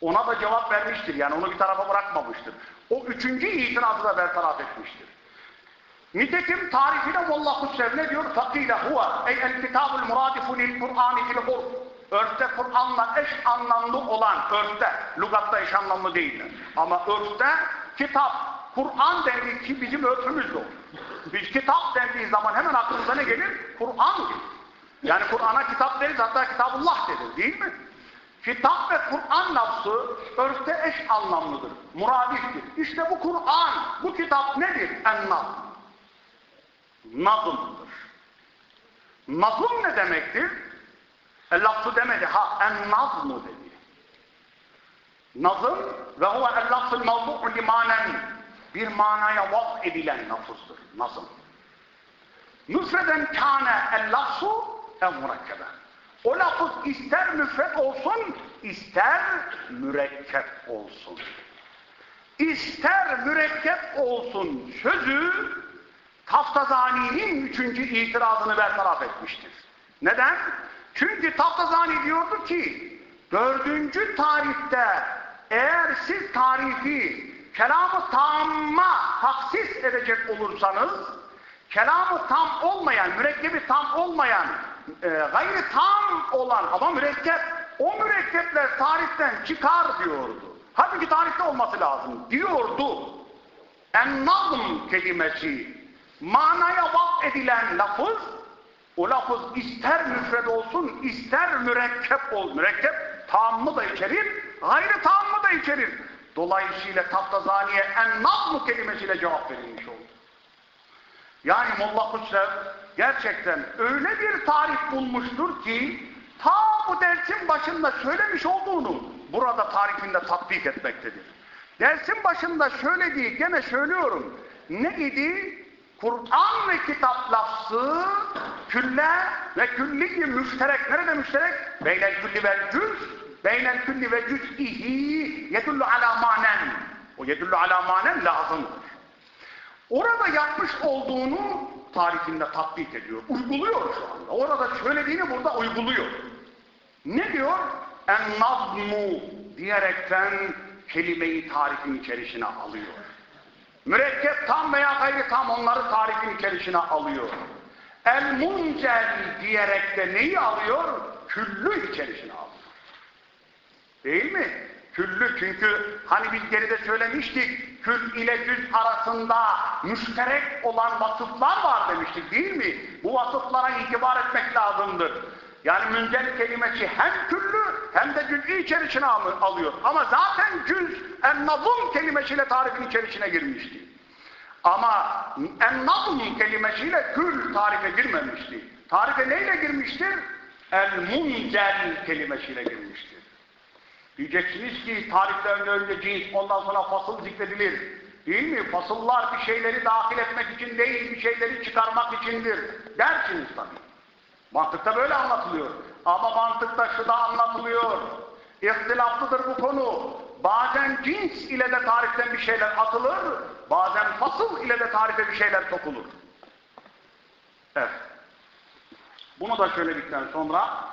Ona da cevap vermiştir. Yani onu bir tarafa bırakmamıştır. O üçüncü itirazı da bertaraf etmiştir. Nitekim tarifine Vallahu Sev ne diyor? Fakile huve ey el kitabul muradifu lil Kur'ani fil hurf. Örfte Kur'an'la eş anlamlı olan örfte, lugatta eş anlamlı değil. Ama örfte kitap, Kur'an dendiği ki bizim örfümüz o. Biz kitap dendiği zaman hemen aklımıza ne gelir? Kur'an gelir. Yani Kur'an'a kitap deriz hatta kitabullah denir değil mi? Kitap ve Kur'an lafzı örfte eş anlamlıdır, muradiftir. İşte bu Kur'an, bu kitap nedir? En-nazm. Nazımdır. Nazım ne demektir? E, lafzı demedi, ha en-nazmı dedi. Nazım ve huve el-lafzul mevdu'u limanen bir manaya vaz edilen lafızdır. Nazım. Müfreden kâne el-lafzu ev mürekkeben. O lafız ister müfred olsun, ister mürekkep olsun. İster mürekkep olsun sözü Taftazani'nin üçüncü itirazını bertaraf etmiştir. Neden? Çünkü Taftazani diyordu ki dördüncü tarifte eğer siz tarifi kelamı tamma taksis edecek olursanız kelamı tam olmayan, mürekkebi tam olmayan e, gayri tam olan ama mürekkep o mürekkepler tariften çıkar diyordu. Halbuki tarifte olması lazım diyordu. En-nazm kelimesi manaya vak edilen lafız o lafız ister müfred olsun ister mürekkep ol. Mürekkep tamı da içerir, gayri tamı da içerir. Dolayısıyla Taftazani'ye en-nazm kelimesiyle cevap verilmiş oldu. Yani Molla Hüsrev gerçekten öyle bir tarif bulmuştur ki ta bu dersin başında söylemiş olduğunu burada tarifinde tatbik etmektedir. Dersin başında söylediği gene söylüyorum. Ne idi? Kur'an ve kitap lafzı külle ve külli müşterek. Nerede müşterek? Beynel külli ve cüz. Beynel külli ve cüz'ihi yedullu ala manen. O yedullu ala manen lazımdır. Orada yapmış olduğunu tarifinde tatbik ediyor. Uyguluyor şu anda. Orada söylediğini burada uyguluyor. Ne diyor? En-nazmu diyerekten kelimeyi tarifin içerisine alıyor. Mürekkep tam veya gayri tam onları tarifin içerisine alıyor. El-muncel diyerek de neyi alıyor? Küllü içerisine alıyor. Değil mi? Küllü çünkü hani biz geride söylemiştik kül ile cüz arasında müşterek olan vasıflar var demiştik değil mi? Bu vasıflara itibar etmek lazımdır. Yani müncel kelimesi hem küllü hem de cüz'i içerisine alıyor. Ama zaten cüz en-nazım kelimesiyle tarifin içerisine girmişti. Ama en-nazım kelimesiyle kül tarife girmemişti. Tarife neyle girmiştir? El-muncel kelimesiyle girmiştir. Diyeceksiniz ki tariften önce cins ondan sonra fasıl zikredilir. Değil mi? Fasıllar bir şeyleri dahil etmek için değil, bir şeyleri çıkarmak içindir. Dersiniz tabii. Mantıkta böyle anlatılıyor. Ama mantıkta şu da anlatılıyor. İhtilaflıdır bu konu. Bazen cins ile de tariften bir şeyler atılır, bazen fasıl ile de tarife bir şeyler sokulur. Evet. Bunu da söyledikten sonra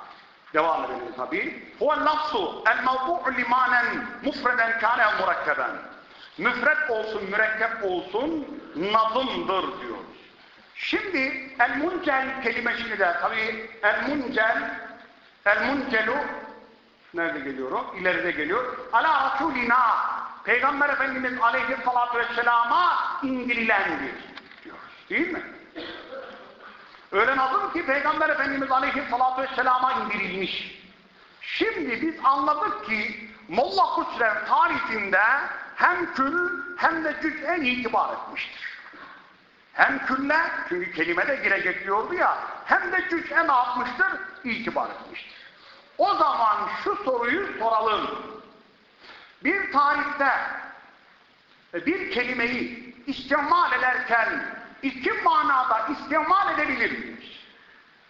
Devam edelim tabi. Huve lafzu el mevdu'u limanen mufreden kâne murakkeben. Müfret olsun, mürekkep olsun, nazımdır diyoruz. Şimdi el muncel kelimesini de tabi el muncel el muncelu nerede geliyor o? İleride geliyor. Ala Rasulina Peygamber Efendimiz aleyhissalatü vesselama indirilendir. Değil mi? Öyle ki Peygamber Efendimiz Aleyhisselatü Vesselam'a indirilmiş. Şimdi biz anladık ki Molla Hüsrev tarihinde hem kül hem de cüz'e itibar etmiştir. Hem külle, çünkü kelime de girecek diyordu ya, hem de cüz'e ne yapmıştır? İtibar etmiştir. O zaman şu soruyu soralım. Bir tarihte bir kelimeyi istimal ederken iki manada istimal edebilir miyiz?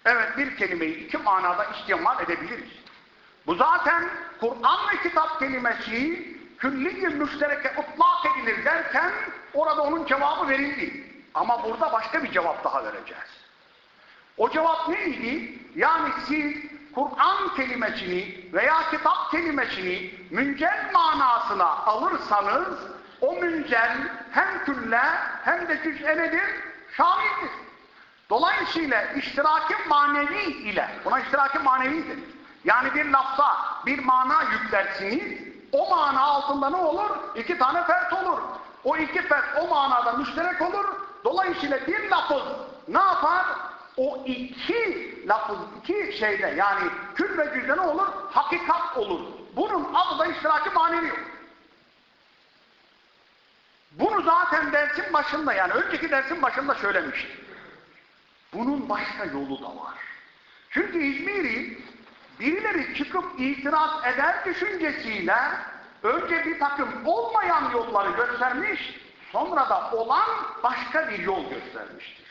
Evet bir kelimeyi iki manada istimal edebiliriz. Bu zaten Kur'an ve kitap kelimesi külli-i müştereke ıtlak edilir derken orada onun cevabı verildi. Ama burada başka bir cevap daha vereceğiz. O cevap neydi? Yani siz Kur'an kelimesini veya kitap kelimesini müncel manasına alırsanız o müncel hem külle hem de cüz'e nedir? Şamildir. Dolayısıyla iştiraki manevi ile, buna iştiraki manevidir. Yani bir lafza bir mana yüklersiniz, o mana altında ne olur? İki tane fert olur. O iki fert o manada müşterek olur. Dolayısıyla bir lafız ne yapar? O iki lafız, iki şeyde yani kül ve cüzde ne olur? Hakikat olur. Bunun adı da iştiraki manevi olur. Bunu zaten dersin başında yani önceki dersin başında söylemiştim. Bunun başka yolu da var. Çünkü İzmir'i birileri çıkıp itiraz eder düşüncesiyle önce bir takım olmayan yolları göstermiş, sonra da olan başka bir yol göstermiştir.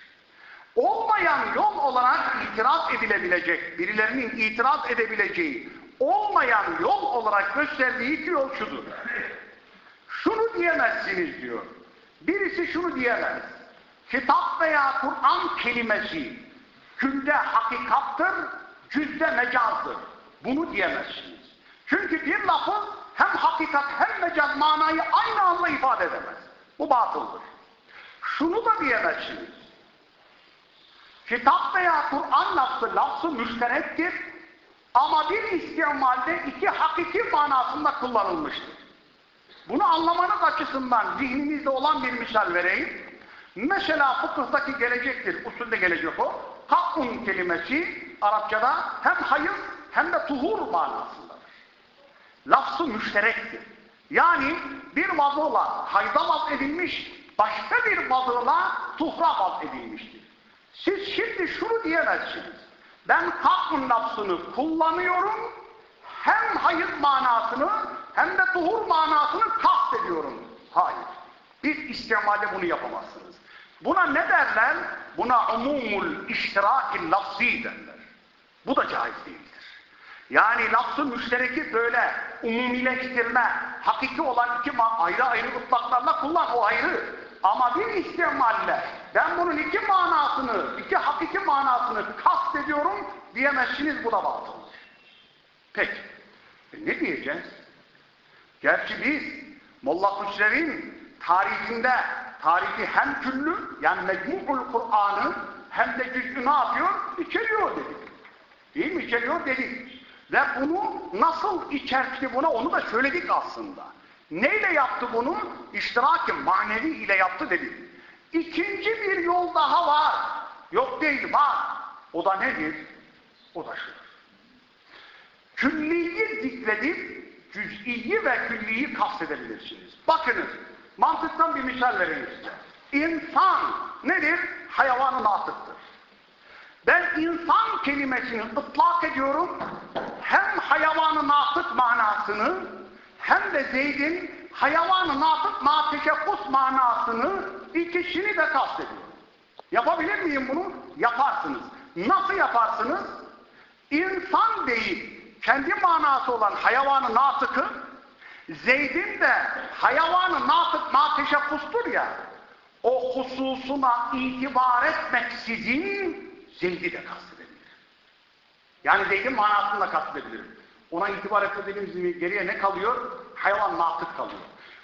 Olmayan yol olarak itiraz edilebilecek, birilerinin itiraz edebileceği olmayan yol olarak gösterdiği iki yol şudur. Şunu diyemezsiniz diyor. Birisi şunu diyemez. Kitap veya Kur'an kelimesi külde hakikattır, cüzde mecazdır. Bunu diyemezsiniz. Çünkü bir lafız hem hakikat hem mecaz manayı aynı anda ifade edemez. Bu batıldır. Şunu da diyemezsiniz. Kitap veya Kur'an lafzı, lafzı müşterektir ama bir istimalde iki hakiki manasında kullanılmıştır. Bunu anlamanız açısından zihninizde olan bir misal vereyim. Mesela fıkıhtaki gelecektir, usulde gelecek o. Hakkun kelimesi Arapçada hem hayır hem de tuhur manasındadır. Lafzı müşterektir. Yani bir vazıla hayda vaz edilmiş, başka bir vazıla tuhra vaz edilmiştir. Siz şimdi şunu diyemezsiniz. Ben hakkun lafzını kullanıyorum, hem hayır manasını hem de tuhur manasını kast ediyorum. Hayır. Bir istimalde bunu yapamazsınız. Buna ne derler? Buna umumul iştirakil lafzi derler. Bu da caiz değildir. Yani lafzı müştereki böyle umumileştirme, hakiki olan iki ayrı ayrı ıslaklarla kullan o ayrı. Ama bir istimalle ben bunun iki manasını, iki hakiki manasını kast ediyorum diyemezsiniz bu da batıldır. Peki. E ne diyeceğiz? Gerçi biz Molla Hüsrev'in tarihinde tarihi hem küllü yani mecmu'ul Kur'an'ı hem de cüz'ü ne yapıyor? İçeriyor dedik. Değil mi? İçeriyor dedik. Ve bunu nasıl içertti buna onu da söyledik aslında. Neyle yaptı bunu? İştiraki manevi ile yaptı dedik. İkinci bir yol daha var. Yok değil var. O da nedir? O da şu. Külliyi zikredip cüz'iyi ve külliyi kastedebilirsiniz. Bakınız, mantıktan bir misal vereyim size. İnsan nedir? Hayvanın atıktır. Ben insan kelimesini ıtlak ediyorum, hem hayvanın atık manasını, hem de Zeyd'in hayvanın atık ma teşebbüs manasını, ikisini de kastediyorum. Yapabilir miyim bunu? Yaparsınız. Nasıl yaparsınız? İnsan değil, kendi manası olan hayvanı natıkı, Zeyd'in de hayvanı natık ma teşebbüstür ya, o hususuna itibar etmeksizin Zeyd'i de kastedebilir. Yani Zeyd'in manasını da kastedebilirim. Ona itibar etmediğimiz gibi geriye ne kalıyor? Hayvan nakıt kalıyor.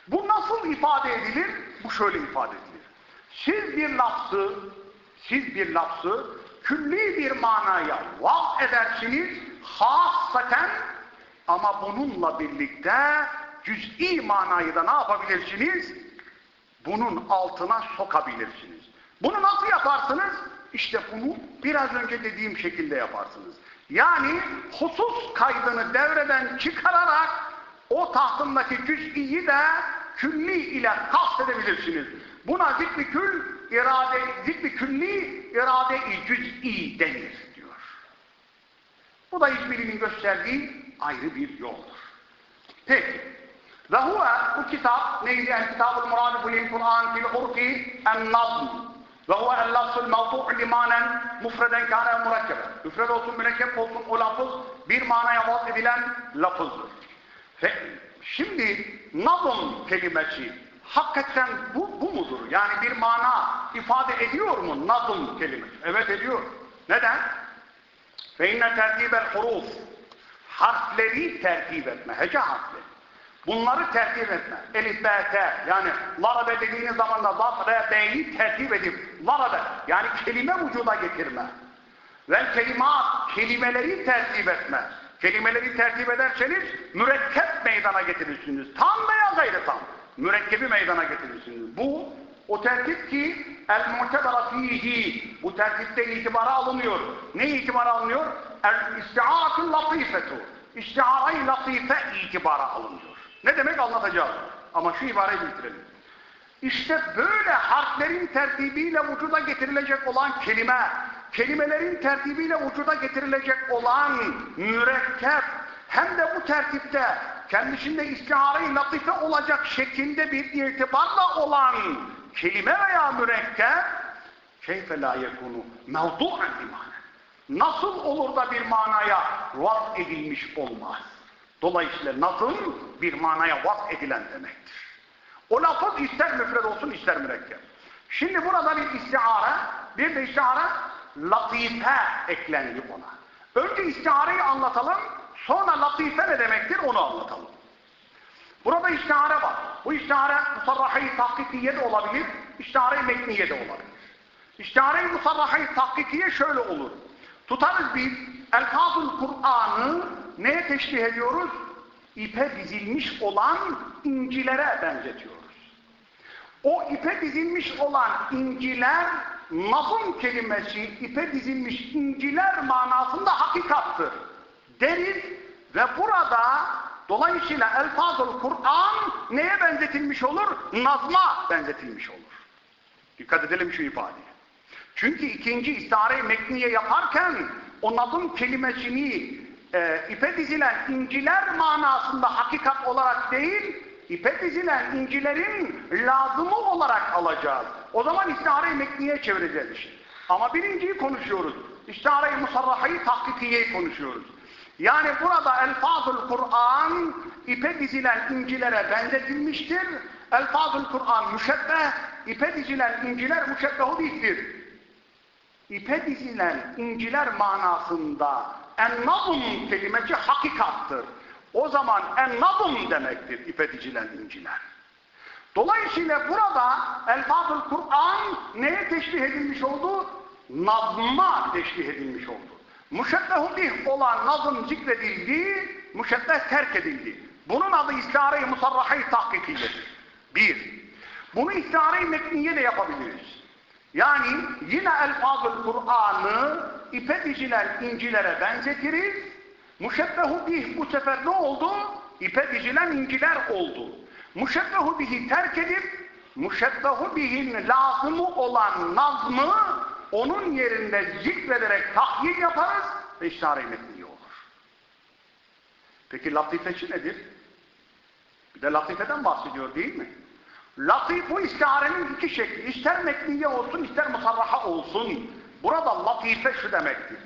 Bu nasıl ifade edilir? Bu şöyle ifade edilir. Siz bir lafzı, siz bir lafzı külli bir manaya vaz edersiniz, hasaten ama bununla birlikte cüz'i manayı da ne yapabilirsiniz? Bunun altına sokabilirsiniz. Bunu nasıl yaparsınız? İşte bunu biraz önce dediğim şekilde yaparsınız. Yani husus kaydını devreden çıkararak o tahtındaki cüz'iyi de külli ile kastedebilirsiniz. Buna zikri kül, irade, zikri külli, irade-i cüz'i denir diyor. Bu da hiçbirinin gösterdiği ayrı bir yoldur. Peki. Ve huve bu kitap neydi? El kitab-ı lil Kur'an fil urfi en nazm. Ve huve el lafzul mevdu'u limanen mufreden kâne mürekkebe. Müfred olsun mürekkep olsun o lafız bir manaya vaz edilen lafızdır. Ve şimdi nazm kelimesi hakikaten bu, bu mudur? Yani bir mana ifade ediyor mu nazm kelimesi? Evet ediyor. Neden? Fe inne tertibel huruf harfleri tertip etme, hece harfleri. Bunları tertip etme. Elif, B, T. Yani larabe dediğiniz zaman da laf, re, b'yi tertip edip larabe yani kelime vücuda getirme. Ve kelimat, kelimeleri tertip etme. Kelimeleri tertip ederseniz mürekkep meydana getirirsiniz. Tam veya gayrı tam. Mürekkebi meydana getirirsiniz. Bu o tertip ki el mu'tebara fihi bu tertipte itibara alınıyor. Ne itibara alınıyor? El isti'aratul latifetu. İsti'arayı latife itibara alınıyor. Ne demek anlatacağız. Ama şu ibareyi bitirelim. İşte böyle harflerin tertibiyle vücuda getirilecek olan kelime, kelimelerin tertibiyle vücuda getirilecek olan mürekkep, hem de bu tertipte kendisinde istihare-i latife olacak şeklinde bir irtibarla olan kelime veya mürekkep, keyfe la yekunu mevdu'en imanen. Nasıl olur da bir manaya vaz edilmiş olmaz? Dolayısıyla nazım bir manaya vaz edilen demektir. O lafız ister müfred olsun ister mürekkep. Şimdi burada bir istiare, bir de istiare latife eklendi ona. Önce istiareyi anlatalım, sonra latife ne demektir onu anlatalım. Burada istihare var. Bu istihare musarraha-i tahkikiye de olabilir, istihare-i mekniye de olabilir. İstihare-i musarraha-i tahkikiye şöyle olur. Tutarız biz Elfazul Kur'an'ı neye teşbih ediyoruz? İpe dizilmiş olan incilere benzetiyoruz. O ipe dizilmiş olan inciler, nazım kelimesi ipe dizilmiş inciler manasında hakikattır deriz ve burada dolayısıyla Elfazul Kur'an neye benzetilmiş olur? Nazma benzetilmiş olur. Dikkat edelim şu ifadeye. Çünkü ikinci istare mekniye yaparken o nazım kelimesini e, ipe dizilen inciler manasında hakikat olarak değil, ipe dizilen incilerin lazımı olarak alacağız. O zaman istihare-i mekniye çevireceğiz. Ama birinciyi konuşuyoruz. İstihare-i musarrahayı tahkikiyeyi konuşuyoruz. Yani burada elfazul Kur'an ipe dizilen incilere benzetilmiştir. Elfazul Kur'an müşebbeh, ipe dizilen inciler müşebbehu değildir. İpe dizilen inciler manasında en-nazım kelimesi hakikattır. O zaman en-nazım demektir ipe dizilen inciler. Dolayısıyla burada Elfazıl Kur'an neye teşbih edilmiş oldu? Nazma teşbih edilmiş oldu. Müşebbehu bih olan nazım zikredildi, müşebbeh terk edildi. Bunun adı istihare-i musarraha-i tahkikiyedir. Bir. Bunu istihare-i mekniye de yapabiliriz. Yani yine elfazıl Kur'an'ı ipe dizilen incilere benzetiriz. Müşebbehu bih bu sefer ne oldu? İpe dizilen inciler oldu. Müşebbehu bihi terk edip müşebbehu bihin lazımı olan nazmı onun yerinde zikrederek tahyil yaparız ve işare metniye olur. Peki latifeci nedir? Bir de latifeden bahsediyor değil mi? Latif bu istiharenin iki şekli. İster metniye olsun, ister musarraha olsun. Burada latife şu demektir.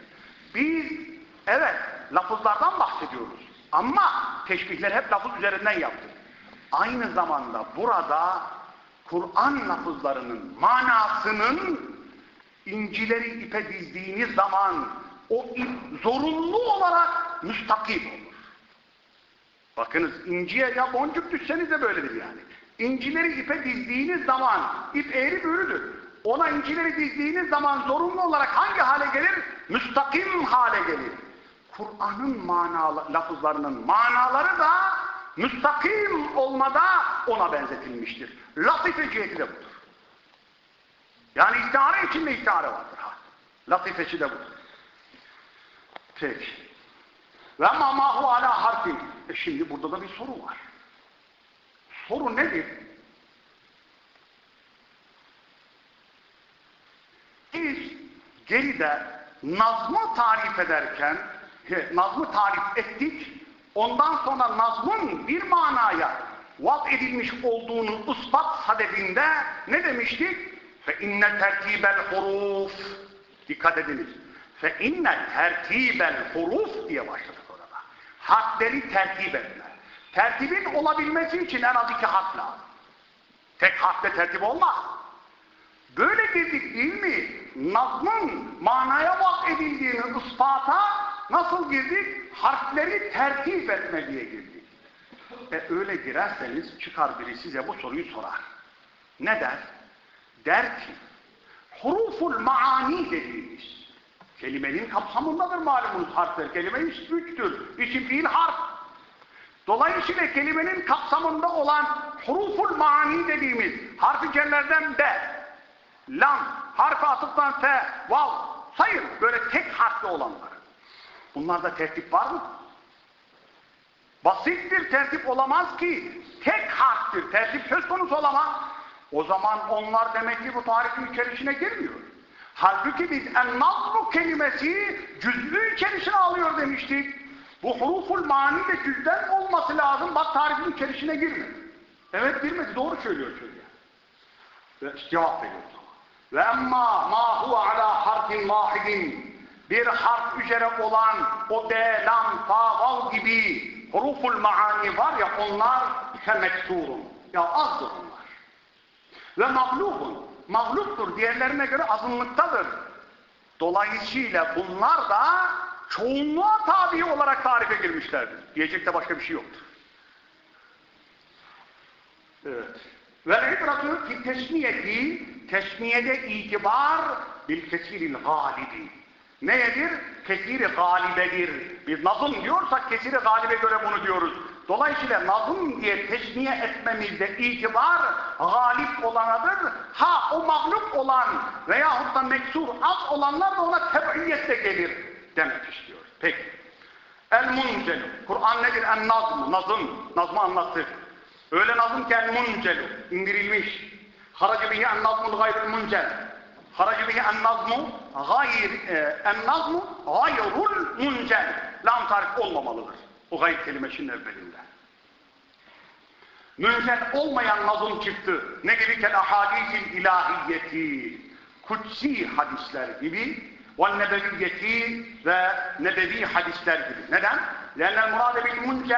Biz, evet, lafızlardan bahsediyoruz. Ama teşbihler hep lafız üzerinden yaptık. Aynı zamanda burada Kur'an lafızlarının manasının incileri ipe dizdiğiniz zaman o ip zorunlu olarak müstakim olur. Bakınız inciye ya boncuk düşseniz de böyledir yani. İncileri ipe dizdiğiniz zaman ip eğri büğrüdür. Ona incileri dizdiğiniz zaman zorunlu olarak hangi hale gelir? Müstakim hale gelir. Kur'an'ın manalı, lafızlarının manaları da müstakim olmada ona benzetilmiştir. Latife ciheti de budur. Yani istihare içinde istihare vardır. Ha. Latifesi de budur. Peki. Ve ma mahu ala harfin. E şimdi burada da bir soru var. Soru nedir? Biz geride nazmı tarif ederken nazmı tarif ettik. Ondan sonra nazmın bir manaya vat edilmiş olduğunu ispat sadedinde ne demiştik? Fe inne tertibel huruf. Dikkat ediniz. Fe inne tertibel huruf diye başladık orada. Harfleri tertip etme. Tertibin olabilmesi için en az iki harf lazım. Tek harfte tertip olmaz. Böyle girdik değil mi? Nazmın manaya vak edildiğini ispata nasıl girdik? Harfleri tertip etme diye girdik. E öyle girerseniz çıkar biri size bu soruyu sorar. Ne der? Der ki huruful maani dediğimiz kelimenin kapsamındadır malumunuz harfler. Kelime üçtür. İsim fiil harf. Dolayısıyla kelimenin kapsamında olan huruful mani dediğimiz harf-i cellerden B, lam, harf atıftan F, vav, sayın böyle tek harfli olanlar. Bunlarda tertip var mı? Basittir tertip olamaz ki. Tek harftir. Tertip söz konusu olamaz. O zaman onlar demek ki bu tarifin içerisine girmiyor. Halbuki biz en-nazmu kelimesi cüzlü içerisine alıyor demiştik. Bu huruful mani de cüzden olması lazım. Bak tarifin içerisine girmedi. Evet girmedi. Doğru söylüyor söylüyor. Ve cevap veriyor. Ve emma ma huve ala harfin vahidin bir harf üzere olan o de, lam, fa, val gibi huruful maani var ya onlar femeksurun. Ya azdır onlar. Ve maglubun. Magluptur. Diğerlerine göre azınlıktadır. Dolayısıyla bunlar da çoğunluğa tabi olarak tarife girmişlerdir. Diyecek de başka bir şey yoktur. Evet. Ve ibratü fi tesmiyeti tesmiyede itibar bil kesiril galibi. Nedir? Kesiri galibedir. Biz nazım diyorsak kesiri galibe göre bunu diyoruz. Dolayısıyla nazım diye tesmiye etmemizde itibar galip olanadır. Ha o mağlup olan veyahut da meksur az olanlar da ona teb'iyetle gelir demek istiyor. Peki. El muncel. Kur'an nedir? En nazm. Nazım. Nazmı anlatır. Öyle nazım ki el muncel. indirilmiş. Haracı bihi en nazmul gayril muncel. Haracı bihi en nazmu gayr e, en nazmu gayrul muncel. Lam tarif olmamalıdır. O gayr kelimesinin evvelinde. Müncel olmayan nazım çıktı. Ne gibi kel ahadisil ilahiyeti. Kutsi hadisler gibi ve nebeviyeti ve nebevi hadisler gibi. Neden? Lennel murade bil.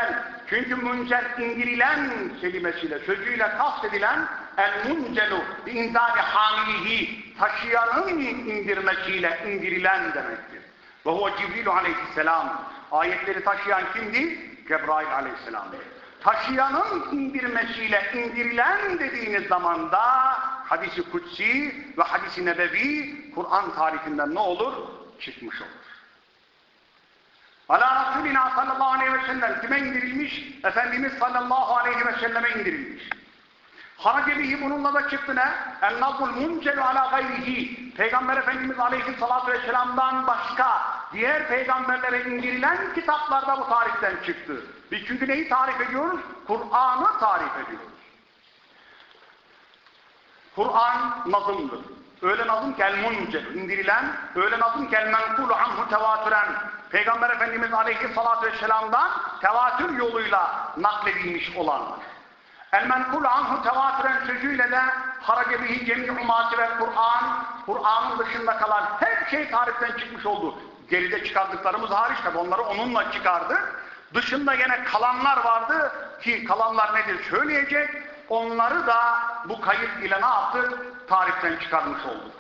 Çünkü muncel indirilen kelimesiyle, sözüyle kastedilen el muncelu bi inzali hamilihi taşıyanın indirmesiyle indirilen demektir. Ve huve Cibril aleyhisselam. Ayetleri taşıyan kimdi? Cebrail aleyhisselam'dır. Taşıyanın indirmesiyle indirilen dediğiniz zamanda hadisi kutsi ve hadisi nebevi Kur'an tarifinden ne olur? Çıkmış olur. Ala Resulina sallallahu aleyhi ve sellem kime indirilmiş? Efendimiz sallallahu aleyhi ve selleme indirilmiş. Haracebihi bununla da çıktı ne? El-nazul muncelu ala gayrihi. Peygamber Efendimiz aleyhissalatü vesselam'dan başka diğer peygamberlere indirilen kitaplarda bu tariften çıktı. Biz çünkü neyi tarif ediyoruz? Kur'an'ı tarif ediyoruz. Kur'an nazımdır. Öyle nazım ki el-muncel, indirilen, öyle nazım ki el-menkulu anhu tevatüren. Peygamber Efendimiz aleyhissalatü vesselam'dan tevatür yoluyla nakledilmiş olanlar. El-menkul anhu tevatüren sözüyle de haracebihi cem'i umati ve Kur'an, Kur'an'ın dışında kalan her şey tariften çıkmış oldu. Geride çıkardıklarımız hariç tabi onları onunla çıkardı. Dışında yine kalanlar vardı ki kalanlar nedir söyleyecek. Onları da bu kayıt ile ne yaptık? Tariften çıkarmış olduk.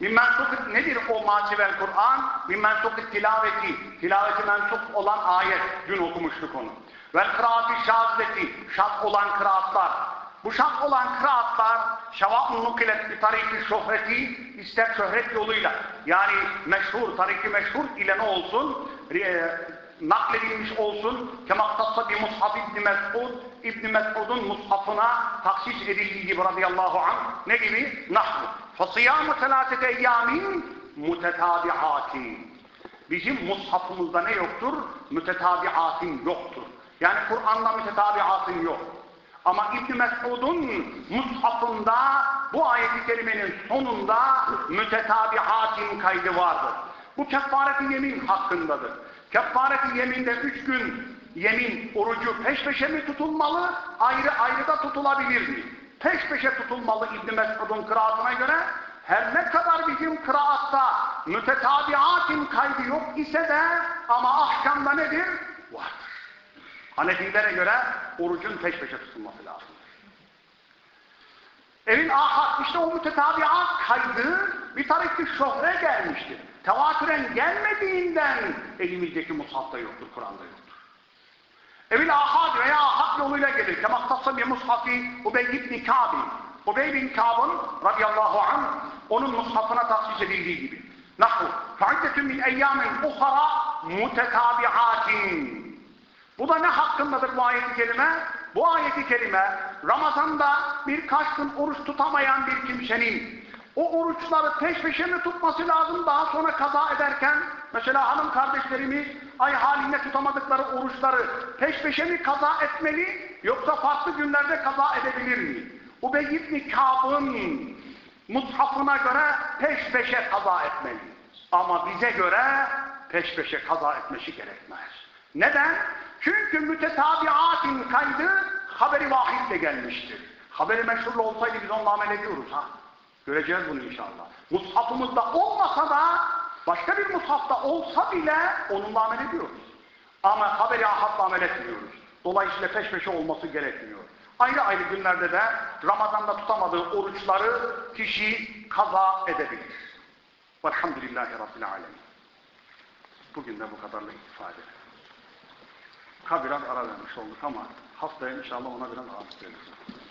Min mensuk nedir o maçivel Kur'an? Min mensuk tilaveti. Tilaveti mensuk olan ayet. Dün okumuştuk onu. Vel kıraati şazleti. Şart olan kıraatlar. Bu şart olan kıraatlar şevâ'un nukilet bir tariki şöhreti ister şöhret yoluyla yani meşhur, tariki meşhur ile ne olsun? Nakledilmiş olsun. Kemaktassa bir mushaf İbni Mes'ud İbni Mes'ud'un mushafına taksis edildiği gibi radıyallahu anh ne gibi? Nahnu. Fasıyâmu telâsete eyyâmin mutetabi'âtin. Bizim mushafımızda ne yoktur? Mütetabiatin yoktur. Yani Kur'an'da mütetabiatın yok. Ama İbn Mesud'un mushafında bu ayet-i kerimenin sonunda mütetabiatin kaydı vardır. Bu kefareti yemin hakkındadır. Kefareti yeminde üç gün yemin, orucu peş peşe mi tutulmalı, ayrı ayrı da tutulabilir mi? Peş peşe tutulmalı İbn Mesud'un kıraatına göre her ne kadar bizim kıraatta mütetabiatin kaydı yok ise de ama ahkamda nedir? Vardır. Hanefilere göre orucun peş peşe tutulması lazım. Evin ahad işte o mütetabiat kaydı bir tarihte şöhre gelmiştir. Tevatüren gelmediğinden elimizdeki mushafta yoktur, Kur'an'da yoktur. Evil ahad veya ahad yoluyla gelir. Kemaktassa bir mushafi Ubey ibn Kâbi. Ubey bin Kâb'ın radıyallahu anh onun mushafına tahsis edildiği gibi. Nahu. Fe'iddetün min eyyâmin uhara mutetabiatin. Bu da ne hakkındadır bu ayeti kelime? Bu ayeti kelime Ramazan'da birkaç gün oruç tutamayan bir kimsenin o oruçları peş peşe mi tutması lazım daha sonra kaza ederken mesela hanım kardeşlerimiz ay halinde tutamadıkları oruçları peş peşe mi kaza etmeli yoksa farklı günlerde kaza edebilir mi? Ubey ibn Kâb'ın mushafına göre peş peşe kaza etmeli. Ama bize göre peş peşe kaza etmesi gerekmez. Neden? Çünkü mütetabiatin kaydı haberi vahitle gelmiştir. Haberi meşhurlu olsaydı biz onunla amel ediyoruz ha. Göreceğiz bunu inşallah. Mushafımızda olmasa da başka bir mushafta olsa bile onunla amel ediyoruz. Ama haberi ahatla amel etmiyoruz. Dolayısıyla peş peşe olması gerekmiyor. Ayrı ayrı günlerde de Ramazan'da tutamadığı oruçları kişi kaza edebilir. Velhamdülillahi Rabbil Alemin. Bugün de bu kadarla iktifa edelim. Ha biraz ara vermiş olduk ama haftaya inşallah ona biraz ağırlık veririz.